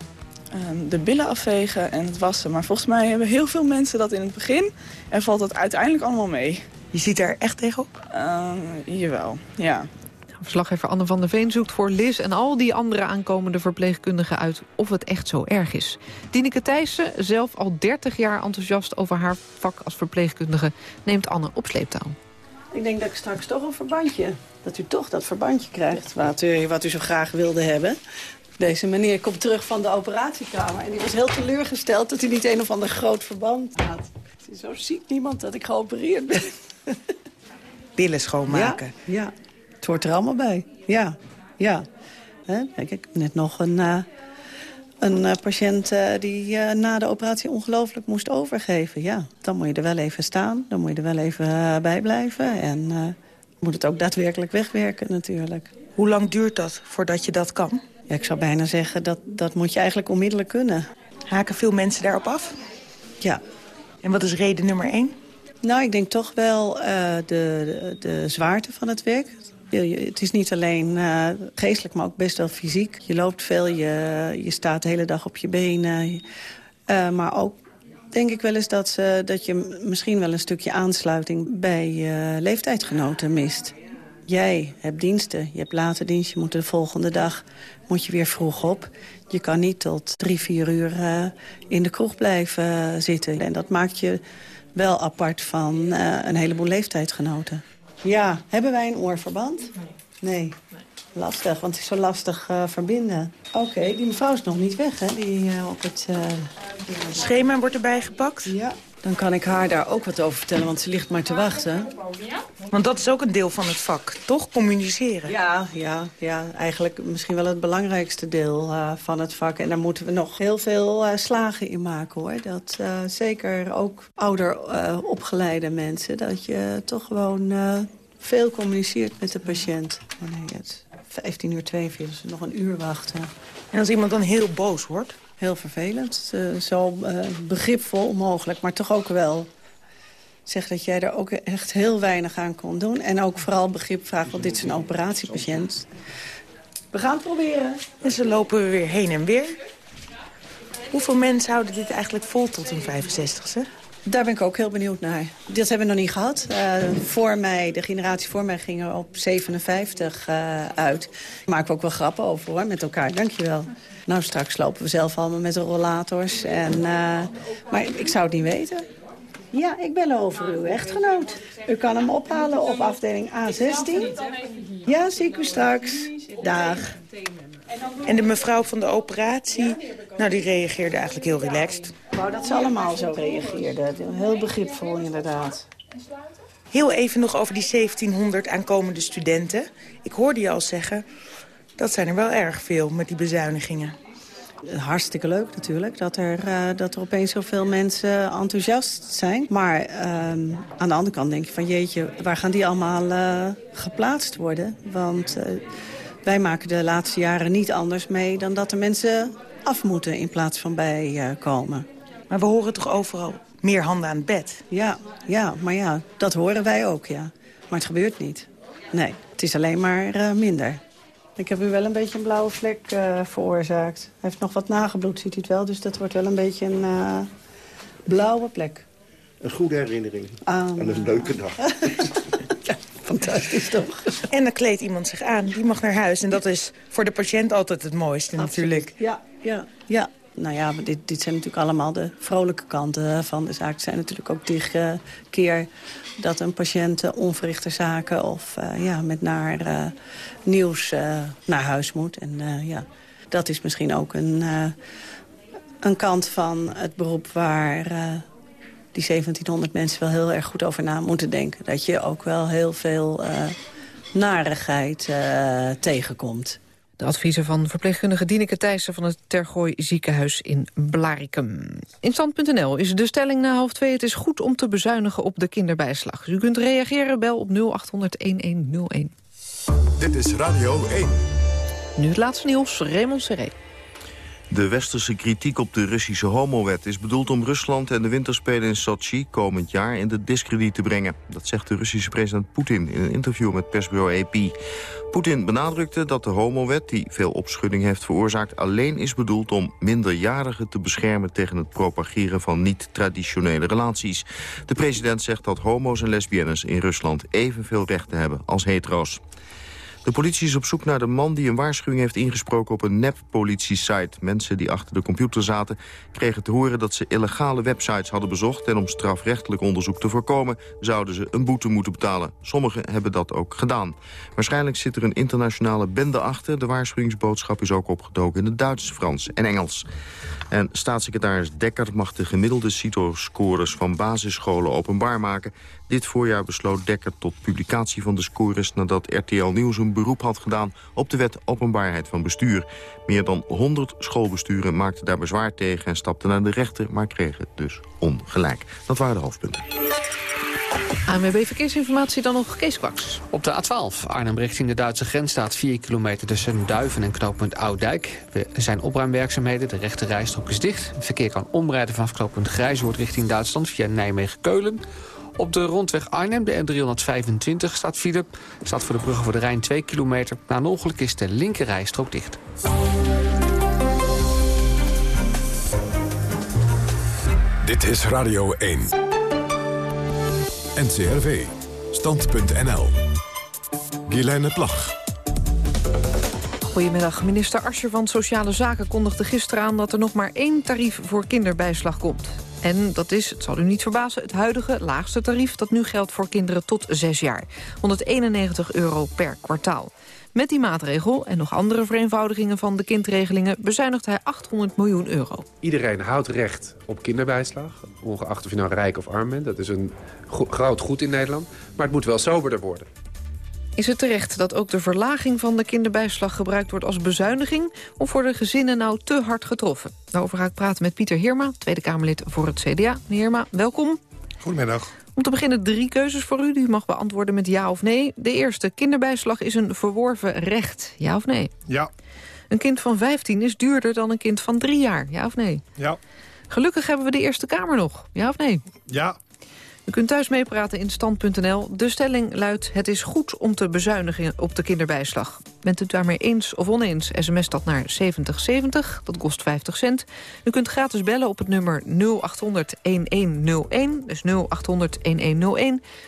Ehm, de billen afvegen en het wassen. Maar volgens mij hebben heel veel mensen dat in het begin. En valt dat uiteindelijk allemaal mee. Je ziet er echt tegenop? jawel, ja. Verslaggever Anne van der Veen zoekt voor Liz en al die andere aankomende verpleegkundigen uit of het echt zo erg is. Dineke Thijssen, zelf al 30 jaar enthousiast over haar vak als verpleegkundige, neemt Anne op sleeptouw. Ik denk dat ik straks toch een verbandje, dat u toch dat verbandje krijgt wat u, wat u zo graag wilde hebben. Deze meneer komt terug van de operatiekamer en die was heel teleurgesteld dat hij niet een of ander groot verband had. Zo ziet niemand dat ik geopereerd ben. Billen schoonmaken. Ja, ja, het hoort er allemaal bij. Ja, ja. Kijk, ik heb net nog een eh, een uh, patiënt uh, die na de operatie ongelooflijk moest overgeven. Ja, dan moet je er wel even staan. Dan moet je er wel even bij blijven. En moet het ook daadwerkelijk wegwerken natuurlijk. Hoe lang duurt dat voordat je dat kan? Ja, ik zou bijna zeggen, dat, dat moet je eigenlijk onmiddellijk kunnen. Haken veel mensen daarop af? Ja. En wat is reden nummer één? Nou, ik denk toch wel de, de, de zwaarte van het werk. Het is niet alleen uh, geestelijk, maar ook best wel fysiek. Je loopt veel, je, je staat de hele dag op je benen. Uh, maar ook denk ik wel eens dat, dat je misschien wel een stukje aansluiting bij leeftijdsgenoten mist. Jij hebt diensten, je hebt late dienst, je moet de volgende dag moet je weer vroeg op. Je kan niet tot drie, vier uur in de kroeg blijven zitten. En dat maakt je wel apart van een heleboel leeftijdsgenoten. Ja, hebben wij een oorverband? Nee. nee. Lastig, want het is zo lastig uh, verbinden. Oké, okay, die mevrouw is nog niet weg, hè? Die op het... Schema wordt erbij gepakt? Ja. Dan kan ik haar daar ook wat over vertellen, want ze ligt maar te wachten. Want dat is ook een deel van het vak, toch? Communiceren. Ja, ja, ja. eigenlijk misschien wel het belangrijkste deel uh, van het vak. En daar moeten we nog heel veel uh, slagen in maken, hoor. Dat uh, zeker ook ouder opgeleide mensen... dat je toch gewoon veel communiceert met de patiënt. Oh nee, het 15 uur 42, nog een uur wachten. En als iemand dan heel boos wordt? Heel vervelend. Uh, zo uh, begripvol mogelijk, maar toch ook wel. Zeg dat jij er ook echt heel weinig aan kon doen. En ook vooral begrip vragen, want dit is een operatiepatiënt. We gaan het proberen. En ze lopen weer heen en weer. Hoeveel mensen houden dit eigenlijk vol tot hun 65ste? Daar ben ik ook heel benieuwd naar. Dat hebben we nog niet gehad. Uh, voor mij, de generatie voor mij ging er op 57 uh, uit. Daar maken we ook wel grappen over hoor, met elkaar. Dankjewel. Nou, straks lopen we zelf allemaal met de rollators. En, uh, maar ik zou het niet weten. Ja, ik ben over uw echtgenoot. U kan hem ophalen op afdeling A16. Ja, zie ik u straks. Dag. En de mevrouw van de operatie, nou die reageerde eigenlijk heel relaxed. Nou, dat ze allemaal zo reageerden. Heel begripvol inderdaad. Heel even nog over die 1700 aankomende studenten. Ik hoorde je al zeggen, dat zijn er wel erg veel met die bezuinigingen. Hartstikke leuk natuurlijk, dat er, uh, dat er opeens zoveel mensen enthousiast zijn. Maar uh, aan de andere kant denk je van jeetje, waar gaan die allemaal uh, geplaatst worden? Want uh, wij maken de laatste jaren niet anders mee dan dat er mensen af moeten in plaats van bij komen. Maar we horen toch overal meer handen aan het bed? Ja, ja, maar ja, dat horen wij ook, ja. Maar het gebeurt niet. Nee, het is alleen maar minder. Ik heb u wel een beetje een blauwe vlek uh, veroorzaakt. Hij heeft nog wat nagebloed, ziet u het wel. Dus dat wordt wel een beetje een uh, blauwe plek. Een goede herinnering. Um... En een leuke dag. ja, fantastisch toch? En dan kleedt iemand zich aan. Die mag naar huis. En dat is voor de patiënt altijd het mooiste Absoluut. natuurlijk. Ja, ja, ja. Nou ja, dit, dit zijn natuurlijk allemaal de vrolijke kanten van de zaak. Het zijn natuurlijk ook tegen keer dat een patiënt uh, onverrichte zaken of uh, ja, met naar nieuws naar huis moet. En ja, dat is misschien ook een, een kant van het beroep waar die 1700 mensen wel heel erg goed over na moeten denken. Dat je ook wel heel veel narigheid tegenkomt. De adviezen van verpleegkundige Dieneke Thijssen van het Tergooi ziekenhuis in Blarikum. In stand.nl is de stelling na half twee. Het is goed om te bezuinigen op de kinderbijslag. u kunt reageren, bel op 0800-1101. Dit is Radio 1. Nu het laatste nieuws, Raymond Serré. De westerse kritiek op de Russische homowet is bedoeld om Rusland en de winterspelen in Sochi komend jaar in de discrediet te brengen. Dat zegt de Russische president Poetin in een interview met persbureau AP. Poetin benadrukte dat de homowet, die veel opschudding heeft veroorzaakt... alleen is bedoeld om minderjarigen te beschermen tegen het propageren van niet-traditionele relaties. De president zegt dat homo's en lesbiennes in Rusland evenveel rechten hebben als hetero's. De politie is op zoek naar de man die een waarschuwing heeft ingesproken op een nep-politie-site. Mensen die achter de computer zaten kregen te horen dat ze illegale websites hadden bezocht... en om strafrechtelijk onderzoek te voorkomen zouden ze een boete moeten betalen. Sommigen hebben dat ook gedaan. Waarschijnlijk zit er een internationale bende achter. De waarschuwingsboodschap is ook opgedoken in het Duits, Frans en Engels. En staatssecretaris Dekker mag de gemiddelde CITO-scores van basisscholen openbaar maken. Dit voorjaar besloot Dekker tot publicatie van de scores nadat RTL Nieuws een een beroep had gedaan op de wet openbaarheid van bestuur. Meer dan 100 schoolbesturen maakten daar bezwaar tegen en stapten naar de rechter, maar kregen dus ongelijk. Dat waren de hoofdpunten. ANWB Verkeersinformatie dan nog Kees Kwaks. Op de A12 Arnhem richting de Duitse grens staat 4 kilometer tussen Duiven en knooppunt Oudijk. Er zijn opruimwerkzaamheden, de rechte rijstrook is dicht. Het verkeer kan omrijden vanaf knooppunt Grijswoord richting Duitsland via Nijmegen-Keulen. Op de rondweg Arnhem, de N325, staat file. Staat voor de brug voor de Rijn 2 kilometer. Na een ongeluk is de linker rijstrook dicht. Dit is Radio 1. NCRV. Stand.nl. Guilaine Plag. Goedemiddag. Minister Ascher van Sociale Zaken kondigde gisteren aan... dat er nog maar één tarief voor kinderbijslag komt. En dat is, het zal u niet verbazen, het huidige laagste tarief... dat nu geldt voor kinderen tot 6 jaar. 191 euro per kwartaal. Met die maatregel en nog andere vereenvoudigingen van de kindregelingen... bezuinigt hij 800 miljoen euro. Iedereen houdt recht op kinderbijslag, ongeacht of je nou rijk of arm bent. Dat is een groot goed in Nederland, maar het moet wel soberder worden. Is het terecht dat ook de verlaging van de kinderbijslag gebruikt wordt als bezuiniging... of worden gezinnen nou te hard getroffen? Daarover ga ik praten met Pieter Heerma, Tweede Kamerlid voor het CDA. Meneer Heerma, welkom. Goedemiddag. Om te beginnen drie keuzes voor u. U mag beantwoorden met ja of nee. De eerste, kinderbijslag is een verworven recht. Ja of nee? Ja. Een kind van 15 is duurder dan een kind van drie jaar. Ja of nee? Ja. Gelukkig hebben we de Eerste Kamer nog. Ja of nee? Ja. U kunt thuis meepraten in stand.nl. De stelling luidt, het is goed om te bezuinigen op de kinderbijslag. Bent u het daarmee eens of oneens, sms dat naar 7070, dat kost 50 cent. U kunt gratis bellen op het nummer 0800-1101, dus 0800-1101.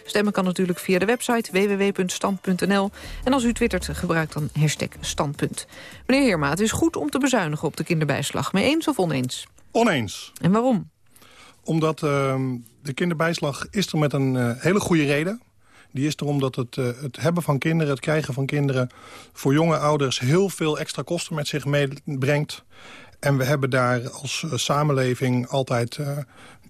Stemmen kan natuurlijk via de website www.stand.nl. En als u twittert, gebruik dan hashtag standpunt. Meneer Heerma, het is goed om te bezuinigen op de kinderbijslag. Mee eens of oneens? Oneens. En waarom? Omdat uh, de kinderbijslag is er met een uh, hele goede reden. Die is er omdat het, uh, het hebben van kinderen, het krijgen van kinderen... voor jonge ouders heel veel extra kosten met zich meebrengt. En we hebben daar als uh, samenleving altijd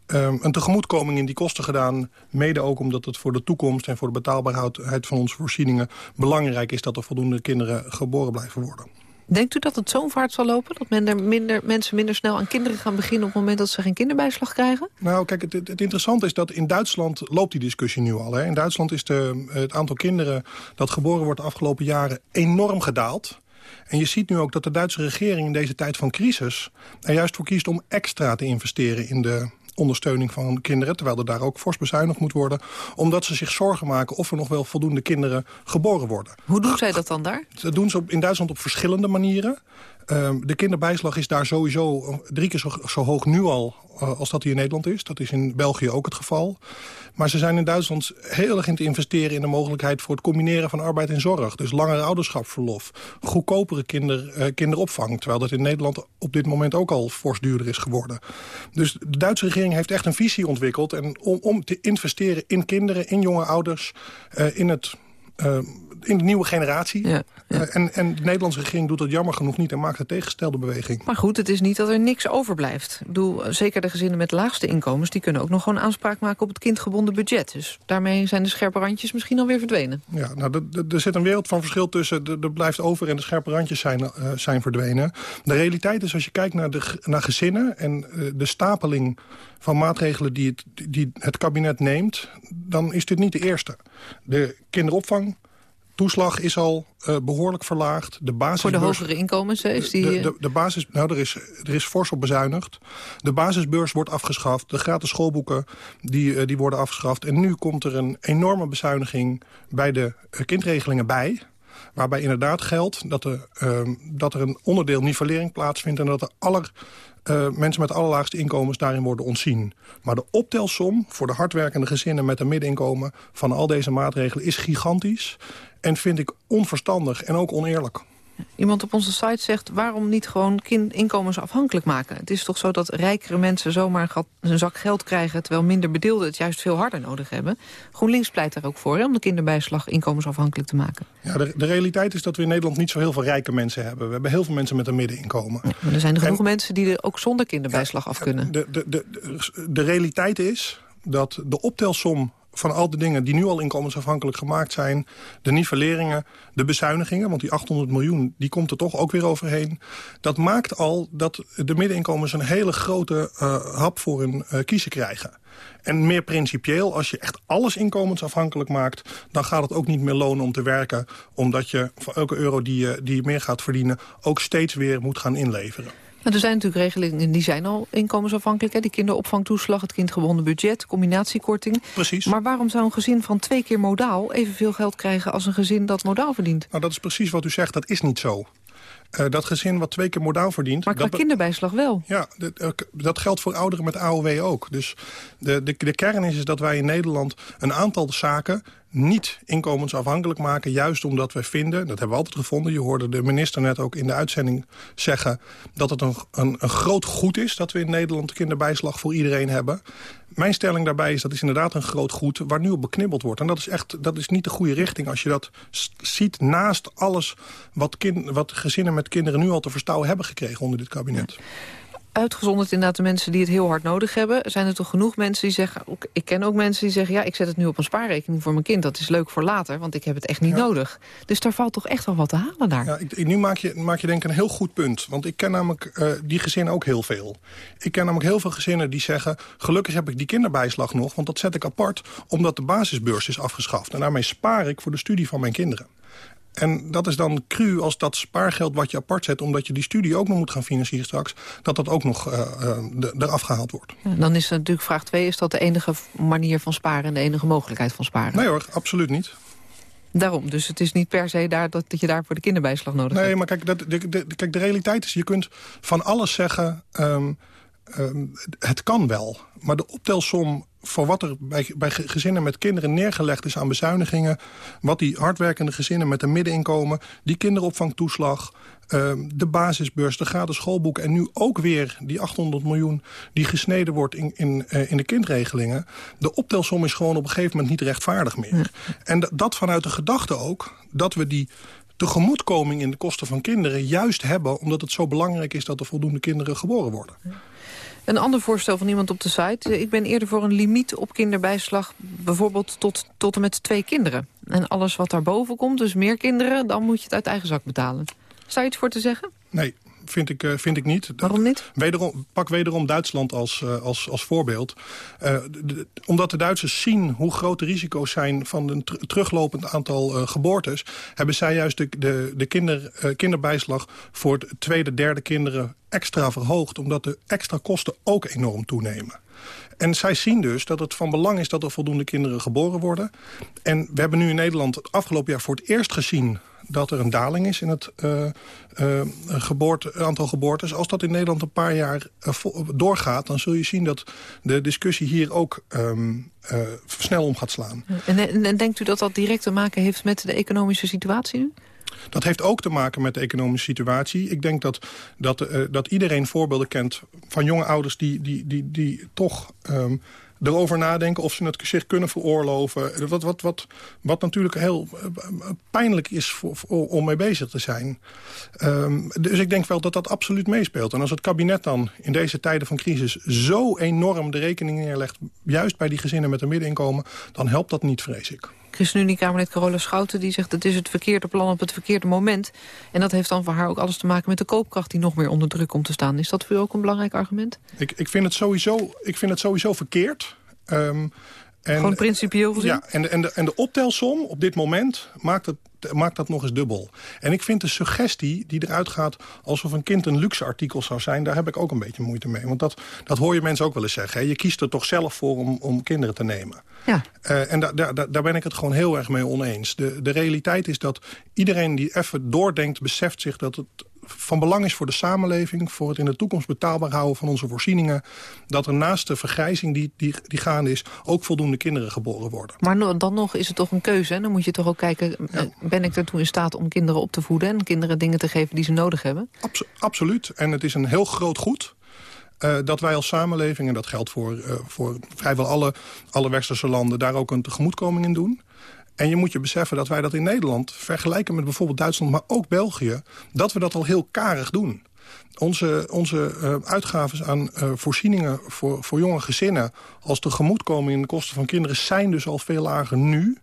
um, een tegemoetkoming in die kosten gedaan. Mede ook omdat het voor de toekomst en voor de betaalbaarheid van onze voorzieningen... belangrijk is dat er voldoende kinderen geboren blijven worden. Denkt u dat het zo'n vaart zal lopen? Dat men er minder, mensen minder snel aan kinderen gaan beginnen... op het moment dat ze geen kinderbijslag krijgen? Nou, kijk, het, het interessante is dat in Duitsland loopt die discussie nu al. Hè. In Duitsland is de, het aantal kinderen dat geboren wordt de afgelopen jaren enorm gedaald. En je ziet nu ook dat de Duitse regering in deze tijd van crisis... er juist voor kiest om extra te investeren in de ondersteuning van kinderen... terwijl er daar ook fors bezuinigd moet worden... omdat ze zich zorgen maken of er nog wel voldoende kinderen geboren worden. Hoe doen zij dat dan daar? Dat doen ze op, in Duitsland op verschillende manieren. Uh, de kinderbijslag is daar sowieso drie keer zo, hoog nu al uh, als dat hier in Nederland is. Dat is in België ook het geval. Maar ze zijn in Duitsland heel erg in te investeren in de mogelijkheid... voor het combineren van arbeid en zorg. Dus langer ouderschapsverlof. Goedkopere kinder, uh, kinderopvang. Terwijl dat in Nederland op dit moment ook al fors duurder is geworden. Dus de Duitse regering heeft echt een visie ontwikkeld... En om, om te investeren in kinderen, in jonge ouders... In het uh, in de nieuwe generatie. Ja, ja. Uh, en, en de Nederlandse regering doet dat jammer genoeg niet... en maakt een tegengestelde beweging. Maar goed, het is niet dat er niks overblijft. Ik bedoel, zeker de gezinnen met laagste inkomens... die kunnen ook nog gewoon aanspraak maken op het kindgebonden budget. Dus daarmee zijn de scherpe randjes misschien alweer verdwenen. Ja, nou, er zit een wereld van verschil tussen... er blijft over en de scherpe randjes zijn, uh, zijn verdwenen. De realiteit is, als je kijkt naar, de, naar gezinnen... en uh, de stapeling van maatregelen die het, die het kabinet neemt... dan is dit niet de eerste. De kinderopvang toeslag is al uh, behoorlijk verlaagd. De basisbeurs, Voor de hogere inkomens is die... De, de, de, basis, nou, er, is, er is fors op bezuinigd. De basisbeurs wordt afgeschaft. De gratis schoolboeken die, uh, die worden afgeschaft. En nu komt er een enorme bezuiniging bij de kindregelingen bij. Waarbij inderdaad geldt dat er, dat er een onderdeel nivellering plaatsvindt... en dat er aller uh, mensen met de allerlaagste inkomens daarin worden ontzien. Maar de optelsom voor de hardwerkende gezinnen met een middeninkomen... van al deze maatregelen is gigantisch. En vind ik onverstandig en ook oneerlijk. Iemand op onze site zegt, waarom niet gewoon inkomensafhankelijk maken? Het is toch zo dat rijkere mensen zomaar een zak geld krijgen... terwijl minder bedeelden het juist veel harder nodig hebben. GroenLinks pleit daar ook voor, hè, om de kinderbijslag inkomensafhankelijk te maken. Ja, de, de, realiteit is dat we in Nederland niet zo heel veel rijke mensen hebben. We hebben heel veel mensen met een middeninkomen. Ja, maar er zijn er genoeg en, mensen die er ook zonder kinderbijslag ja, af kunnen. De, de, de, de realiteit is dat de optelsom van al de dingen die nu al inkomensafhankelijk gemaakt zijn... de nivelleringen, de bezuinigingen, want die 800 miljoen... die komt er toch ook weer overheen. Dat maakt al dat de middeninkomens een hele grote uh, hap voor hun uh, kiezen krijgen. En meer principieel, als je echt alles inkomensafhankelijk maakt... dan gaat het ook niet meer lonen om te werken... omdat je voor elke euro die je, die je meer gaat verdienen... ook steeds weer moet gaan inleveren. Nou, er zijn natuurlijk regelingen die zijn al inkomensafhankelijk. Hè? Die kinderopvangtoeslag, het kindgebonden budget, combinatiekorting. Precies. Maar waarom zou een gezin van twee keer modaal evenveel geld krijgen... als een gezin dat modaal verdient? Nou, dat is precies wat u zegt. Dat is niet zo. Uh, dat gezin wat twee keer modaal verdient... Maar qua kinderbijslag wel. Ja, dat, dat geldt voor ouderen met AOW ook. Dus de, de, de kern is, is dat wij in Nederland een aantal zaken niet inkomensafhankelijk maken. Juist omdat we vinden, dat hebben we altijd gevonden... je hoorde de minister net ook in de uitzending zeggen... dat het een, een, groot goed is dat we in Nederland kinderbijslag voor iedereen hebben. Mijn stelling daarbij is dat is inderdaad een groot goed... waar nu op beknibbeld wordt. En dat is echt dat is niet de goede richting als je dat ziet... naast alles wat, kind, wat gezinnen met kinderen nu al te verstouwen hebben gekregen onder dit kabinet. Uitgezonderd inderdaad de mensen die het heel hard nodig hebben... zijn er toch genoeg mensen die zeggen... ik ken ook mensen die zeggen... ja, ik zet het nu op een spaarrekening voor mijn kind. Dat is leuk voor later, want ik heb het echt niet nodig. Dus daar valt toch echt wel wat te halen daar. Ja, ik, nu maak je, maak je denk ik een heel goed punt. Want ik ken namelijk uh, die gezinnen ook heel veel. Ik ken namelijk heel veel gezinnen die zeggen... gelukkig heb ik die kinderbijslag nog, want dat zet ik apart... omdat de basisbeurs is afgeschaft. En daarmee spaar ik voor de studie van mijn kinderen. En dat is dan cru als dat spaargeld wat je apart zet... omdat je die studie ook nog moet gaan financieren straks... dat dat ook nog uh, eraf gehaald wordt. Ja, dan is natuurlijk vraag 2... is dat de enige manier van sparen en de enige mogelijkheid van sparen? Nee hoor, absoluut niet. Daarom, dus het is niet per se daar dat, dat je daar voor de kinderbijslag nodig nee, hebt. Nee, maar kijk, dat, de, de, kijk, de realiteit is... je kunt van alles zeggen... Um, um, het kan wel, maar de optelsom voor wat er bij, bij gezinnen met kinderen neergelegd is aan bezuinigingen... wat die hardwerkende gezinnen met een middeninkomen... die kinderopvangtoeslag, uh, de basisbeurs, de gratis schoolboeken... en nu ook weer die 800 miljoen die gesneden wordt in, in, uh, in de kindregelingen... de optelsom is gewoon op een gegeven moment niet rechtvaardig meer. En dat vanuit de gedachte ook dat we die tegemoetkoming in de kosten van kinderen juist hebben... omdat het zo belangrijk is dat er voldoende kinderen geboren worden. Een ander voorstel van iemand op de site. Ik ben eerder voor een limiet op kinderbijslag... bijvoorbeeld tot, tot en met twee kinderen. En alles wat daarboven komt, dus meer kinderen... dan moet je het uit eigen zak betalen. Zou je iets voor te zeggen? Nee, vind ik, uh, vind ik niet. Waarom niet? Wederom, pak wederom Duitsland als, uh, als, als voorbeeld. Uh, de, omdat de Duitsers zien hoe groot de risico's zijn... van een ter teruglopend aantal geboortes... hebben zij juist de, de, de kinder, kinderbijslag voor het tweede, derde kinderen extra verhoogd... omdat de extra kosten ook enorm toenemen. En zij zien dus dat het van belang is dat er voldoende kinderen geboren worden. En we hebben nu in Nederland het afgelopen jaar voor het eerst gezien dat er een daling is in het uh, uh, geboorte, aantal geboortes. Als dat in Nederland een paar jaar uh, doorgaat... dan zul je zien dat de discussie hier ook um, snel om gaat slaan. En, en, en denkt u dat dat direct te maken heeft met de economische situatie nu? Dat heeft ook te maken met de economische situatie. Ik denk dat, dat, uh, dat iedereen voorbeelden kent van jonge ouders... die, die, die, die toch um, erover nadenken of ze het zich kunnen veroorloven. Wat, wat, wat, wat natuurlijk heel pijnlijk is voor, om mee bezig te zijn. Um, dus ik denk wel dat dat absoluut meespeelt. En als het kabinet dan in deze tijden van crisis... zo enorm de rekening neerlegt, juist bij die gezinnen met een middeninkomen... dan helpt dat niet, vrees ik. ChristenUnie-Kamerlid Carola Schouten die zegt... het is het verkeerde plan op het verkeerde moment. En dat heeft dan voor haar ook alles te maken met de koopkracht... die nog meer onder druk komt te staan. Is dat voor u ook een belangrijk argument? Ik, ik, vind, het sowieso, ik vind het sowieso verkeerd. Um, en, Gewoon principieel gezien? Ja, en de, en, de, en de optelsom op dit moment maakt, het, maakt dat nog eens dubbel. En ik vind de suggestie die eruit gaat alsof een kind een luxe artikel zou zijn... daar heb ik ook een beetje moeite mee. Want dat, dat hoor je mensen ook wel eens zeggen. Hè? Je kiest er toch zelf voor om, om kinderen te nemen. Ja. Uh, en da, da, daar ben ik het gewoon heel erg mee oneens. De, de realiteit is dat iedereen die even doordenkt... beseft zich dat het van belang is voor de samenleving... voor het in de toekomst betaalbaar houden van onze voorzieningen... dat er naast de vergrijzing die, die, die gaande is... ook voldoende kinderen geboren worden. Maar dan nog is het toch een keuze. Hè? Dan moet je toch ook kijken, ja. ben ik ertoe in staat om kinderen op te voeden... en kinderen dingen te geven die ze nodig hebben? Abs absoluut. En het is een heel groot goed... Uh, dat wij als samenleving, en dat geldt voor, uh, voor vrijwel alle, alle westerse landen... daar ook een tegemoetkoming in doen. En je moet je beseffen dat wij dat in Nederland... vergelijken met bijvoorbeeld Duitsland, maar ook België... dat we dat al heel karig doen. Onze, onze uh, uitgaven aan uh, voorzieningen voor, voor jonge gezinnen... als tegemoetkomen in de kosten van kinderen... zijn dus al veel lager nu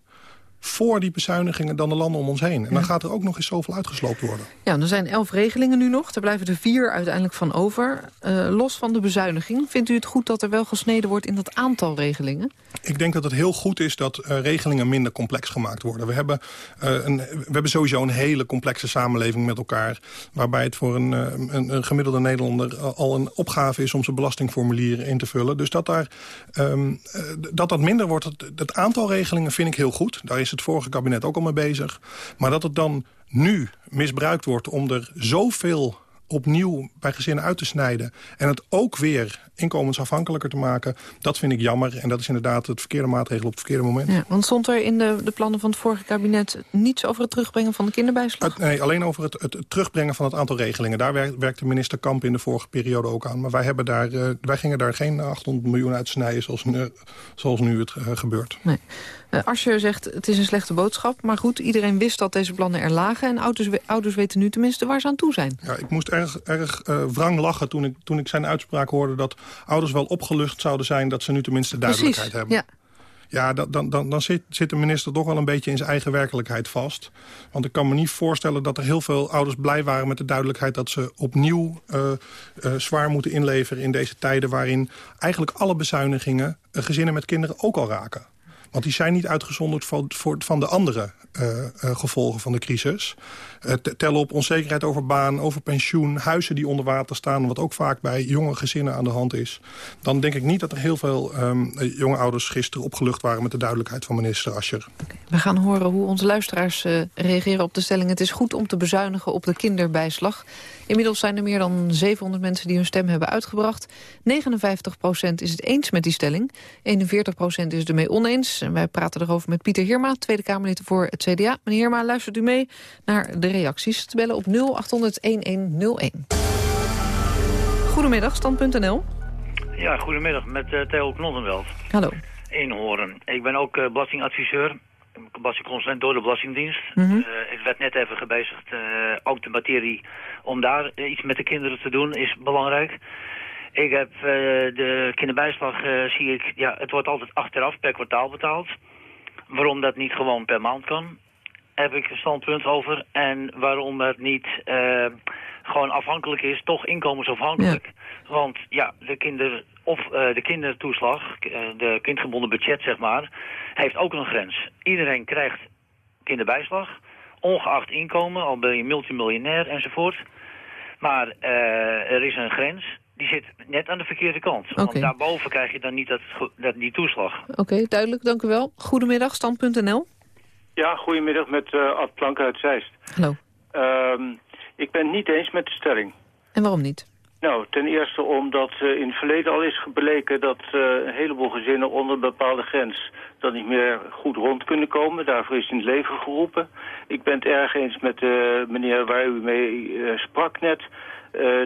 voor die bezuinigingen dan de landen om ons heen. En dan gaat er ook nog eens zoveel uitgesloopt worden. Ja, er zijn elf regelingen nu nog. Er blijven er vier uiteindelijk van over. Uh, los van de bezuiniging, vindt u het goed dat er wel gesneden wordt in dat aantal regelingen? Ik denk dat het heel goed is dat uh, regelingen minder complex gemaakt worden. We hebben, uh, een, we hebben sowieso een hele complexe samenleving met elkaar... waarbij het voor een, een, een gemiddelde Nederlander al een opgave is... om zijn belastingformulieren in te vullen. Dus dat daar, um, dat, dat minder wordt, het, het aantal regelingen vind ik heel goed. Daar is is het vorige kabinet ook al mee bezig. Maar dat het dan nu misbruikt wordt om er zoveel opnieuw bij gezinnen uit te snijden... en het ook weer inkomensafhankelijker te maken... dat vind ik jammer. En dat is inderdaad het verkeerde maatregel op het verkeerde moment. Ja, want stond er in de, de plannen van het vorige kabinet... niets over het terugbrengen van de kinderbijslag? nee, alleen over het, het, terugbrengen van het aantal regelingen. Daar werkt, werkte minister Kamp in de vorige periode ook aan. Maar wij, hebben daar, uh, wij gingen daar geen 800 miljoen uit snijden... zoals, nu, zoals nu het uh, gebeurt. Nee. Uh, Asscher zegt het is een slechte boodschap. Maar goed, iedereen wist dat deze plannen er lagen. En ouders, ouders weten nu tenminste waar ze aan toe zijn. Ja, ik moest erg, erg uh, wrang lachen toen ik, toen ik zijn uitspraak hoorde... dat ouders wel opgelucht zouden zijn dat ze nu tenminste duidelijkheid Precies, hebben. Ja. Ja, dan, dan, dan zit, zit de minister toch wel een beetje in zijn eigen werkelijkheid vast. Want ik kan me niet voorstellen dat er heel veel ouders blij waren... met de duidelijkheid dat ze opnieuw uh, uh, zwaar moeten inleveren in deze tijden... waarin eigenlijk alle bezuinigingen uh, gezinnen met kinderen ook al raken. Want die zijn niet uitgezonderd van, voor, van de andere uh, uh, gevolgen van de crisis. Uh, tellen op onzekerheid over baan, over pensioen, huizen die onder water staan... wat ook vaak bij jonge gezinnen aan de hand is. Dan denk ik niet dat er heel veel um, jonge ouders gisteren opgelucht waren... met de duidelijkheid van minister Ascher. We gaan horen hoe onze luisteraars reageren op de stelling... het is goed om te bezuinigen op de kinderbijslag. Inmiddels zijn er meer dan 700 mensen die hun stem hebben uitgebracht. 59% is het eens met die stelling. 41% is het ermee oneens. En wij praten erover met Pieter Hirma, Tweede Kamerlid voor het CDA. Meneer Hirma, luistert u mee naar de reacties. Te bellen op 0800-1101. Goedemiddag, stand.nl. Ja, goedemiddag, met uh, Theo Knottenveld. Hallo. Inhoren. Ik ben ook uh, belastingadviseur belastingconsulent door de Belastingdienst. Mm -hmm. uh, het werd net even gebezigd. Ook de materie om daar iets met de kinderen te doen is belangrijk. Ik heb de kinderbijslag, zie ik, ja, het wordt altijd achteraf per kwartaal betaald. Waarom dat niet gewoon per maand kan, heb ik een standpunt over. En waarom het niet gewoon afhankelijk is, toch inkomensafhankelijk. Ja. Want ja, de kinder of de kindertoeslag, de kindgebonden budget zeg maar, heeft ook een grens. Iedereen krijgt kinderbijslag, ongeacht inkomen, al ben je multimiljonair enzovoort. Maar uh, er is een grens, die zit net aan de verkeerde kant. Okay. Want daarboven krijg je dan niet dat, dat, die toeslag. Oké, okay, duidelijk, dank u wel. Goedemiddag, stand.nl. Ja, goedemiddag met Ad Plank uit Zeist. Hallo. Um, ik ben het niet eens met de stelling. En waarom niet? Nou, ten eerste omdat uh, in het verleden al is gebleken dat uh, een heleboel gezinnen onder een bepaalde grens dan niet meer goed rond kunnen komen. Daarvoor is in het leven geroepen. Ik ben het erg eens met de uh, meneer waar u mee sprak net,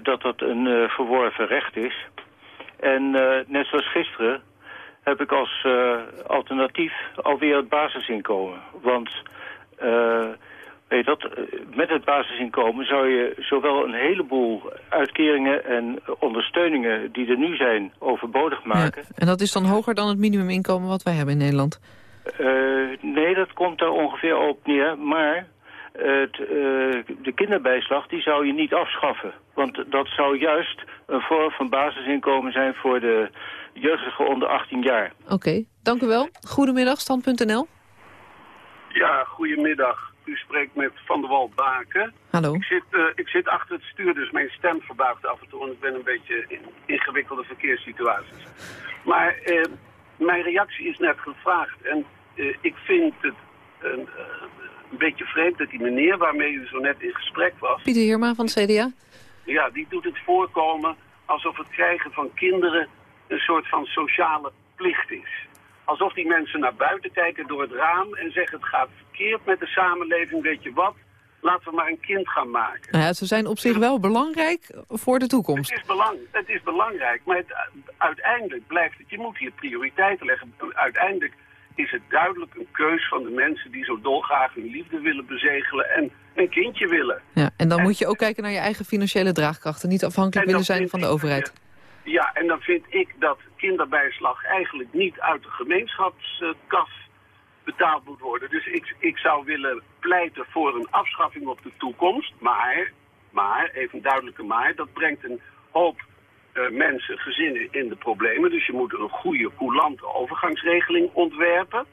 dat dat een verworven recht is. En net zoals gisteren heb ik als alternatief alweer het basisinkomen. Want... Weet dat, met het basisinkomen zou je zowel een heleboel uitkeringen en ondersteuningen die er nu zijn overbodig maken. Ja, en dat is dan hoger dan het minimuminkomen wat wij hebben in Nederland? Uh, nee, dat komt daar ongeveer op neer, maar het, uh, de kinderbijslag die zou je niet afschaffen. Want dat zou juist een vorm van basisinkomen zijn voor de jeugdigen onder 18 jaar. Oké, okay, dank u wel. Goedemiddag, stand.nl. Ja, goedemiddag. U spreekt met Van der Wal Baken. Hallo. Ik zit, uh, ik zit achter het stuur, dus mijn stem verbuigt af en toe. En ik ben een beetje in ingewikkelde verkeerssituaties. Maar uh, mijn reactie is net gevraagd. En uh, ik vind het een beetje vreemd dat die meneer waarmee u zo net in gesprek was... Pieter Hirma van het CDA. Ja, die doet het voorkomen alsof het krijgen van kinderen een soort van sociale plicht is alsof die mensen naar buiten kijken door het raam en zeggen het gaat verkeerd met de samenleving, weet je wat, laten we maar een kind gaan maken. Nou ja, ze zijn op zich wel belangrijk voor de toekomst. Het is, belang, het is belangrijk, maar het, uiteindelijk blijft het, je moet hier prioriteiten leggen. Uiteindelijk is het duidelijk een keus van de mensen die zo dolgraag hun liefde willen bezegelen en een kindje willen. Ja, en dan moet je ook kijken naar je eigen financiële draagkrachten. Niet afhankelijk willen zijn van de overheid. Ja, en dan vind ik dat kinderbijslag eigenlijk niet uit de gemeenschapskas betaald moet worden. Dus ik, ik zou willen pleiten voor een afschaffing op de toekomst. Maar, maar, even een duidelijke maar, dat brengt een hoop uh, mensen, gezinnen in de problemen. Dus je moet een goede, coulante overgangsregeling ontwerpen.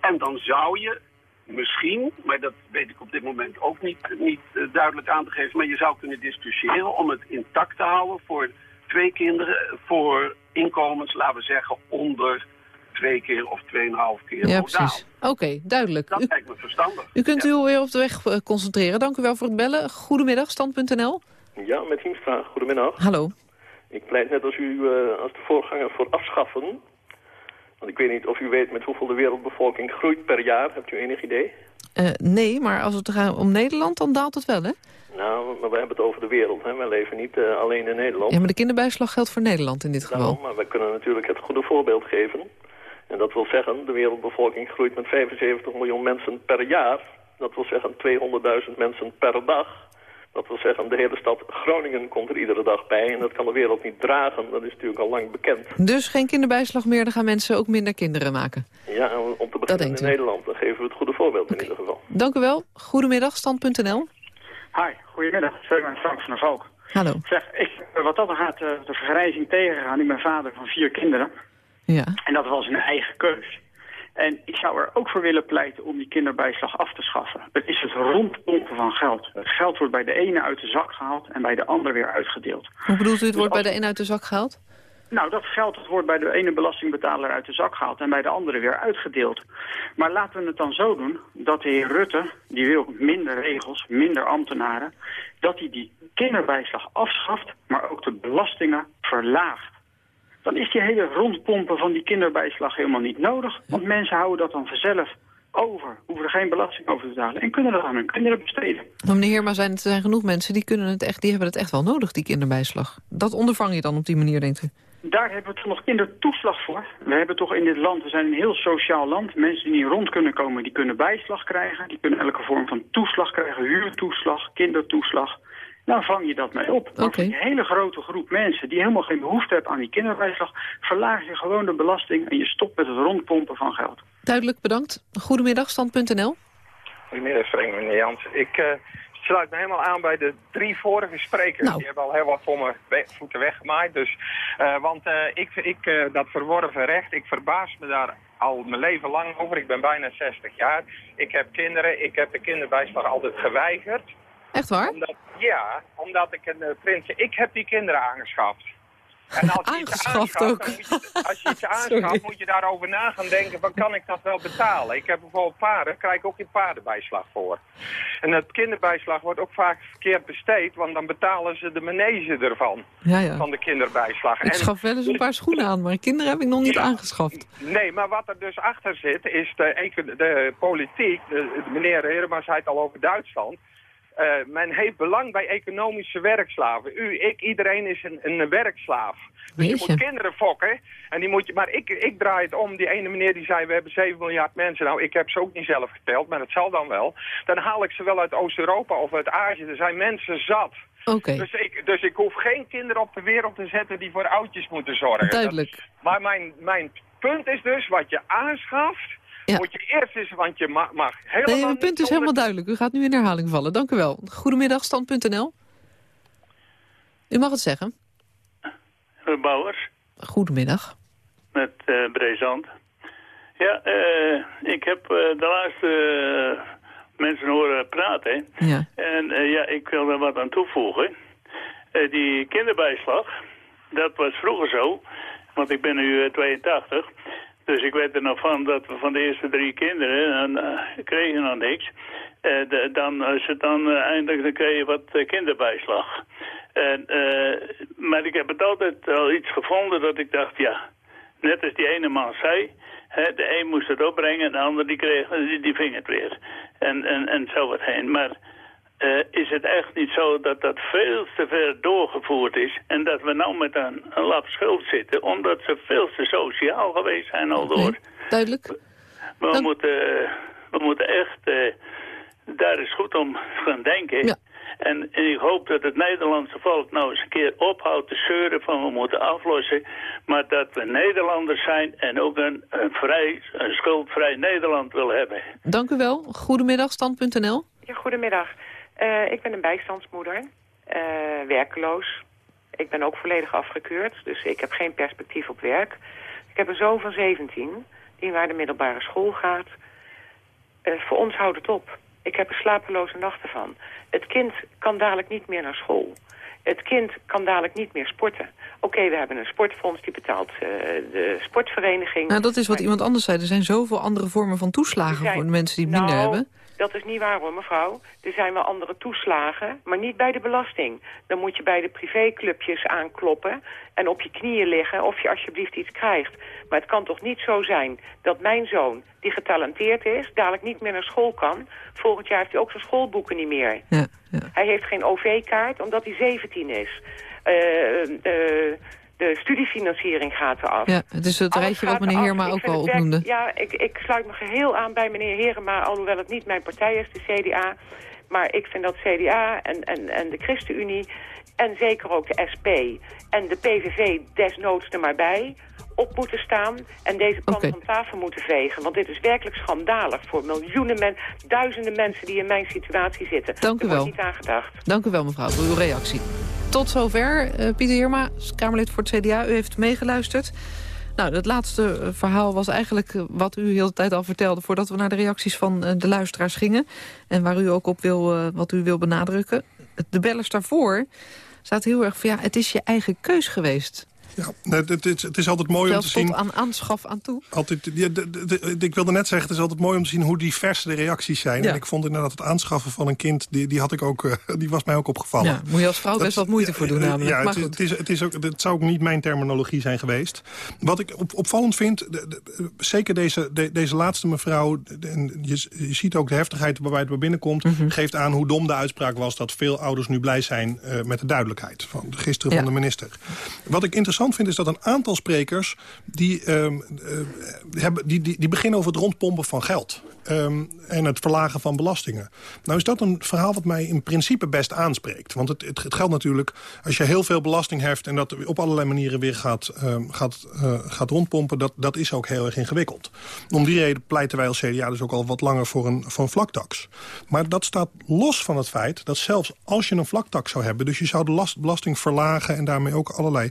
En dan zou je misschien, maar dat weet ik op dit moment ook niet, niet uh, duidelijk aan te geven... maar je zou kunnen discussiëren om het intact te houden voor twee kinderen... voor inkomens, laten we zeggen, onder twee keer of tweeënhalf keer Ja, precies. Oké, duidelijk. Dat lijkt me verstandig. U kunt u weer op de weg uh, concentreren. Dank u wel voor het bellen. Goedemiddag, stand.nl. Ja, met Hiemstra. Goedemiddag. Hallo. Ik pleit net als u, uh, als de voorganger, voor afschaffen. Want ik weet niet of u weet met hoeveel de wereldbevolking groeit per jaar. Hebt u enig idee? Uh, nee, maar als het gaat om Nederland, dan daalt het wel, hè? Nou, maar we hebben het over de wereld. Hè? Wij leven niet uh, alleen in Nederland. Ja, maar de kinderbijslag geldt voor Nederland in dit nou, geval. maar wij kunnen natuurlijk het goede voorbeeld geven. En dat wil zeggen, de wereldbevolking groeit met 75 miljoen mensen per jaar. Dat wil zeggen 200.000 mensen per dag. Dat wil zeggen, de hele stad Groningen komt er iedere dag bij. En dat kan de wereld niet dragen. Dat is natuurlijk al lang bekend. Dus geen kinderbijslag meer, dan gaan mensen ook minder kinderen maken? Ja, om te beginnen in Nederland. Dan geven we het goede voorbeeld okay. in ieder geval. Dank u wel. Goedemiddag, stand.nl. Hi, goedemiddag. Ik ben Frank van der Valk. Hallo. Zeg, ik, wat dat gaat, de vergrijzing tegengaan. Ik ben vader van vier kinderen. Ja. En dat was een eigen keus. En ik zou er ook voor willen pleiten om die kinderbijslag af te schaffen. Het is het rondpompen van geld. Het geld wordt bij de ene uit de zak gehaald en bij de ander weer uitgedeeld. Hoe bedoelt u het wordt bij de ene uit de zak gehaald? Nou, dat geld dat wordt bij de ene belastingbetaler uit de zak gehaald en bij de andere weer uitgedeeld. Maar laten we het dan zo doen dat de heer Rutte, die wil minder regels, minder ambtenaren, dat hij die kinderbijslag afschaft, maar ook de belastingen verlaagt dan is die hele rondpompen van die kinderbijslag helemaal niet nodig. Want mensen houden dat dan vanzelf over, hoeven er geen belasting over te betalen... en kunnen dat aan hun kinderen besteden. Maar meneer maar zijn, er zijn genoeg mensen die, kunnen het echt, die hebben het echt wel nodig, die kinderbijslag. Dat ondervang je dan op die manier, denkt u? Daar hebben we toch nog kindertoeslag voor. We hebben toch in dit land, we zijn een heel sociaal land. Mensen die niet rond kunnen komen, die kunnen bijslag krijgen. Die kunnen elke vorm van toeslag krijgen, huurtoeslag, kindertoeslag dan vang je dat mee op. Maar okay. een hele grote groep mensen die helemaal geen behoefte hebben aan die kinderbijslag... verlaag je gewoon de belasting en je stopt met het rondpompen van geld. Duidelijk, bedankt. Goedemiddag, stand.nl. Goedemiddag, Frank, meneer Jans. Ik uh, sluit me helemaal aan bij de drie vorige sprekers. Nou. Die hebben al heel wat voor mijn we voeten weggemaaid. Dus, uh, want uh, ik, ik dat verworven recht, ik verbaas me daar al mijn leven lang over. Ik ben bijna 60 jaar. Ik heb kinderen, ik heb de kinderbijslag altijd geweigerd. Echt waar? Omdat, ja, omdat ik een uh, prins... Ik heb die kinderen aangeschaft. En als je aanschaft, ook. Je, als je iets aanschaft, moet je daarover na gaan denken van kan ik dat wel betalen? Ik heb bijvoorbeeld paarden, krijg ik ook geen paardenbijslag voor. En het kinderbijslag wordt ook vaak verkeerd besteed, want dan betalen ze de manege ervan. Ja, ja. Van de kinderbijslag. Ik schaf wel eens een paar schoenen aan, maar kinderen heb ik nog niet ja, aangeschaft. Nee, maar wat er dus achter zit, is de, de politiek, de, meneer Hermans zei het al over Duitsland... Uh, men heeft belang bij economische werkslaven. U, ik, iedereen is een, een werkslaaf. Dus je moet kinderen fokken. En die moet je, maar ik, ik draai het om. Die ene meneer die zei, we hebben 7 miljard mensen. Nou, ik heb ze ook niet zelf geteld, maar dat zal dan wel. Dan haal ik ze wel uit Oost-Europa of uit Azië. Er zijn mensen zat. Okay. Dus, ik, dus ik hoef geen kinderen op de wereld te zetten die voor oudjes moeten zorgen. Duidelijk. Dat, maar mijn, mijn punt is dus, wat je aanschaft... Ja. Moet je eerst eens, want je mag, mag helemaal Nee, mijn punt is helemaal duidelijk. U gaat nu in herhaling vallen. Dank u wel. Goedemiddag, stand.nl. U mag het zeggen. Bouwers. Goedemiddag. Met uh, Brezant. Ja, uh, ik heb uh, de laatste mensen horen praten. Ja. En ja, ik wil er wat aan toevoegen. die kinderbijslag, dat was vroeger zo. Want ik ben nu 82. Dus ik weet er nog van dat we van de eerste drie kinderen, dan uh, kregen nog niks. Uh, dan, als het dan uh, eindelijk, dan kreeg je wat kinderbijslag. En, maar ik heb het altijd al iets gevonden dat ik dacht, ja, net als die ene man zei, hè, de een moest het opbrengen en de ander die kreeg, die, die ving het weer. En, en, en zo wat heen. Maar uh, is het echt niet zo dat dat veel te ver doorgevoerd is... en dat we nou met een, een lap schuld zitten... omdat ze veel te sociaal geweest zijn al door. Nee, duidelijk. We, moeten, we moeten echt daar is goed om gaan denken. Ja. En, en, ik hoop dat het Nederlandse volk nou eens een keer ophoudt te zeuren van we moeten aflossen. Maar dat we Nederlanders zijn en ook een, een, vrij, een schuldvrij Nederland wil hebben. Dank u wel. Goedemiddag, stand.nl. Ja, goedemiddag. Uh, ik ben een bijstandsmoeder, uh, werkeloos. Ik ben ook volledig afgekeurd, dus ik heb geen perspectief op werk. Ik heb een zoon van 17, die naar de middelbare school gaat. Uh, voor ons houdt het op. Ik heb er slapeloze nachten van. Het kind kan dadelijk niet meer naar school. Het kind kan dadelijk niet meer sporten. Oké, we hebben een sportfonds die betaalt uh, de sportvereniging. Nou, dat is wat iemand anders zei. Er zijn zoveel andere vormen van toeslagen voor de mensen die het minder nou, hebben. Dat is niet waar hoor, mevrouw. Er zijn wel andere toeslagen, maar niet bij de belasting. Dan moet je bij de privéclubjes aankloppen en op je knieën liggen of je alsjeblieft iets krijgt. Maar het kan toch niet zo zijn dat mijn zoon, die getalenteerd is, dadelijk niet meer naar school kan. Volgend jaar heeft hij ook zijn schoolboeken niet meer. Ja, ja. Hij heeft geen OV-kaart omdat hij 17 is. Uh, uh, de studiefinanciering gaat eraf. Ja, het is het Alles rijtje wat meneer. Heerma ook al opnoemde. Ja, ik, ik sluit me geheel aan bij meneer Herema, alhoewel het niet mijn partij is, de CDA. Maar ik vind dat CDA en, en, en de ChristenUnie en zeker ook de SP en de PVV desnoods er maar bij op moeten staan en deze Oké. van tafel moeten vegen. Want dit is werkelijk schandalig voor miljoenen mensen, duizenden mensen die in mijn situatie zitten. Dank u er wordt wel. niet aan gedacht. Dank u wel, mevrouw, voor uw reactie. Tot zover. Eh, Pieter Heerma, Kamerlid voor het CDA. U heeft meegeluisterd. Nou, dat laatste eh, verhaal was eigenlijk eh, wat u heel de tijd al vertelde... voordat we naar de reacties van de luisteraars gingen. En waar u ook op wil, wat u wil benadrukken. De bellers daarvoor staat heel erg van... ja, het is je eigen keus geweest. Ja, het, het, is- het is altijd mooi om te zien... tot aan aanschaf aan toe. Altijd, ja, de- de- de- ik wilde net zeggen, het is altijd mooi om te zien hoe divers de reacties zijn. Ja. En ik vond inderdaad het aanschaffen van een kind, die, die, had ik ook, eh, die was mij ook opgevallen. Ja, moet je als vrouw Dat- best wat moeite voor doen namelijk. Ja, maar het, is- goed. het, is, het, is ook, het zou ook niet mijn terminologie zijn geweest. Wat ik op, opvallend vind, zeker deze, de- deze laatste mevrouw... en je, je ziet ook de heftigheid waarbij het binnenkomt... Mhm. geeft aan hoe dom de uitspraak was... dat veel ouders nu blij zijn eh, met de duidelijkheid van gisteren van de minister. Wat ik interessant vind is dat een aantal sprekers... die, ehm, eh, hebben, die, die, die beginnen over het rondpompen van geld. ehm, en het verlagen van belastingen. Nou is dat een verhaal wat mij in principe best aanspreekt. Want het, het, het geldt natuurlijk, als je heel veel belasting heft... en dat op allerlei manieren weer gaat, ehm, gaat, eh, gaat rondpompen... Dat, dat is ook heel erg ingewikkeld. Om die reden pleiten wij als CDA dus ook al wat langer voor een, voor een vlaktax. Maar dat staat los van het feit dat zelfs als je een vlaktax zou hebben... dus je zou de last, belasting verlagen en daarmee ook allerlei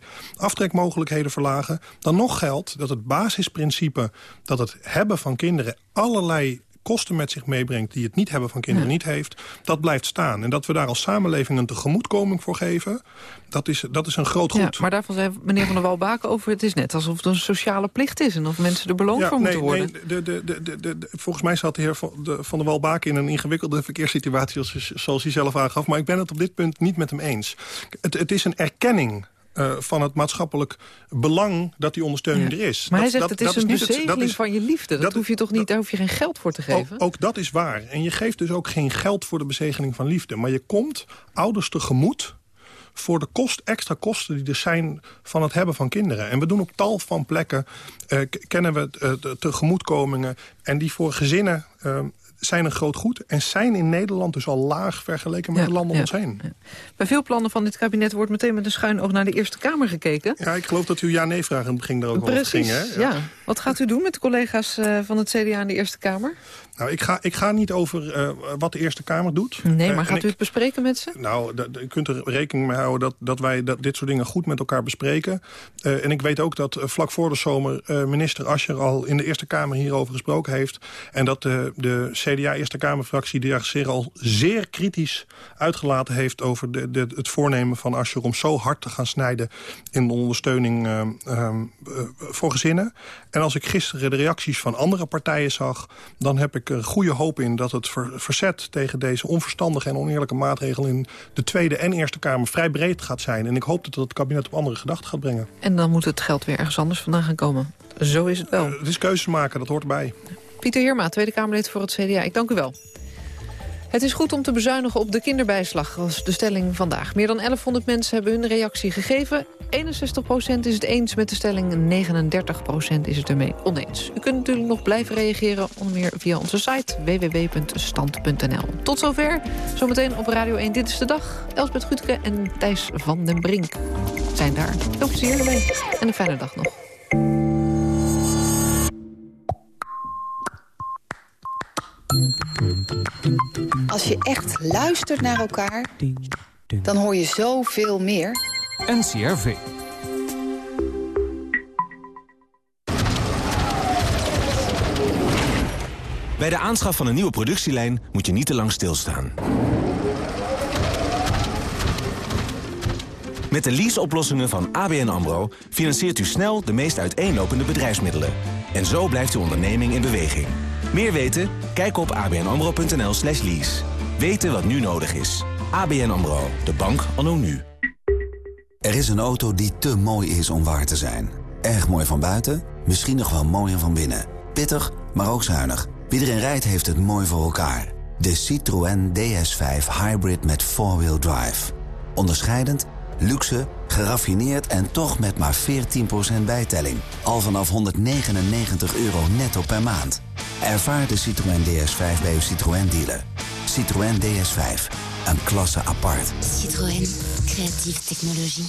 aftrekmogelijkheden verlagen... dan nog geldt dat het basisprincipe dat het hebben van kinderen... allerlei kosten met zich meebrengt die het niet hebben van kinderen niet heeft... dat blijft staan. En dat we daar als samenleving een tegemoetkoming voor geven... dat is, dat is een groot goed. Ja, maar daarvan zei meneer Van der Walbaken over... het is net alsof het een sociale plicht is... en of mensen er beloond voor moeten worden. Nee, de, de, de, de, de- de- volgens mij zat de heer Van, de, van der Walbaak in een ingewikkelde verkeerssituatie... Zoals, zoals hij zelf aangaf. Maar ik ben het op dit punt niet met hem eens. Het, het is een erkenning eh, van het maatschappelijk belang dat die ondersteuning er is. Maar hij Dat- zegt dat- het is dat een niet het- dat bezegeling is- van je liefde. Dat, hoef je toch niet, daar hoef je geen geld voor te geven? ook, ook dat is waar. En je geeft dus ook geen geld voor de bezegeling van liefde. Maar je komt ouders tegemoet voor de kost, extra kosten die er zijn van het hebben van kinderen. En we doen op tal van plekken, eh, kennen we de tegemoetkomingen... en die voor gezinnen eh, zijn een groot goed... en zijn in Nederland dus al laag vergeleken met Ja, de landen om ons heen. Bij veel plannen van dit kabinet wordt meteen met een schuin oog naar de Eerste Kamer gekeken. Ja, ik geloof dat uw ja-nee-vraag in het begin daar ook wel over ging. Precies, Hè? ja. Wat gaat u doen met de collega's eh, van het CDA in de Eerste Kamer? Nou, ik ga, ik ga niet over eh, wat de Eerste Kamer doet. Nee, Eh, maar gaat ik- u het bespreken met ze? Nou, je kunt er rekening mee houden dat, dat wij dat dit soort dingen goed met elkaar bespreken. Eh, en ik weet ook dat vlak voor de zomer minister Ascher al in de Eerste Kamer hierover gesproken heeft. En dat de, de CDA-Eerste Kamerfractie die zich al zeer kritisch uitgelaten heeft over de, de, het voornemen van Ascher om zo hard te gaan snijden in de ondersteuning voor gezinnen. En als ik gisteren de reacties van andere partijen zag, dan heb ik er goede hoop in dat het ver- verzet tegen deze onverstandige en oneerlijke maatregel in de Tweede en Eerste Kamer vrij breed gaat zijn. En ik hoop dat het kabinet op andere gedachten gaat brengen. En dan moet het geld weer ergens anders vandaan gaan komen. Zo is het wel. Het is keuzes maken, dat hoort erbij. Pieter Heerma, Tweede Kamerlid voor het CDA. Ik dank u wel. Het is goed om te bezuinigen op de kinderbijslag, als de stelling vandaag. Meer dan 1100 mensen hebben hun reactie gegeven. 61% is het eens met de stelling, 39% is het ermee oneens. U kunt natuurlijk nog blijven reageren, onder meer via onze site www.stand.nl. Tot zover, zometeen op Radio 1 Dit is de Dag. Elsbeth Gutke en Thijs van den Brink zijn daar. Veel plezier ermee en een fijne dag nog. Als je echt luistert naar elkaar, dan hoor je zoveel meer. NCRV. Bij de aanschaf van een nieuwe productielijn moet je niet te lang stilstaan. Met de leaseoplossingen van ABN AMRO financiert u snel de meest uiteenlopende bedrijfsmiddelen. En zo blijft uw onderneming in beweging. Meer weten? Kijk op abnamro.nl slash lease. Weten wat nu nodig is. ABN AMRO, de bank anno nu. Er is een auto die te mooi is om waar te zijn. Erg mooi van buiten, misschien nog wel mooier van binnen. Pittig, maar ook zuinig. Wie erin rijdt heeft het mooi voor elkaar. De Citroën DS5 Hybrid met 4-wheel drive. Onderscheidend, luxe, geraffineerd en toch met maar 14% bijtelling. Al vanaf 199 euro netto per maand. Ervaar de Citroën DS5 bij uw Citroën dealer. Citroën DS5, een klasse apart. Citroën, creatieve technologie.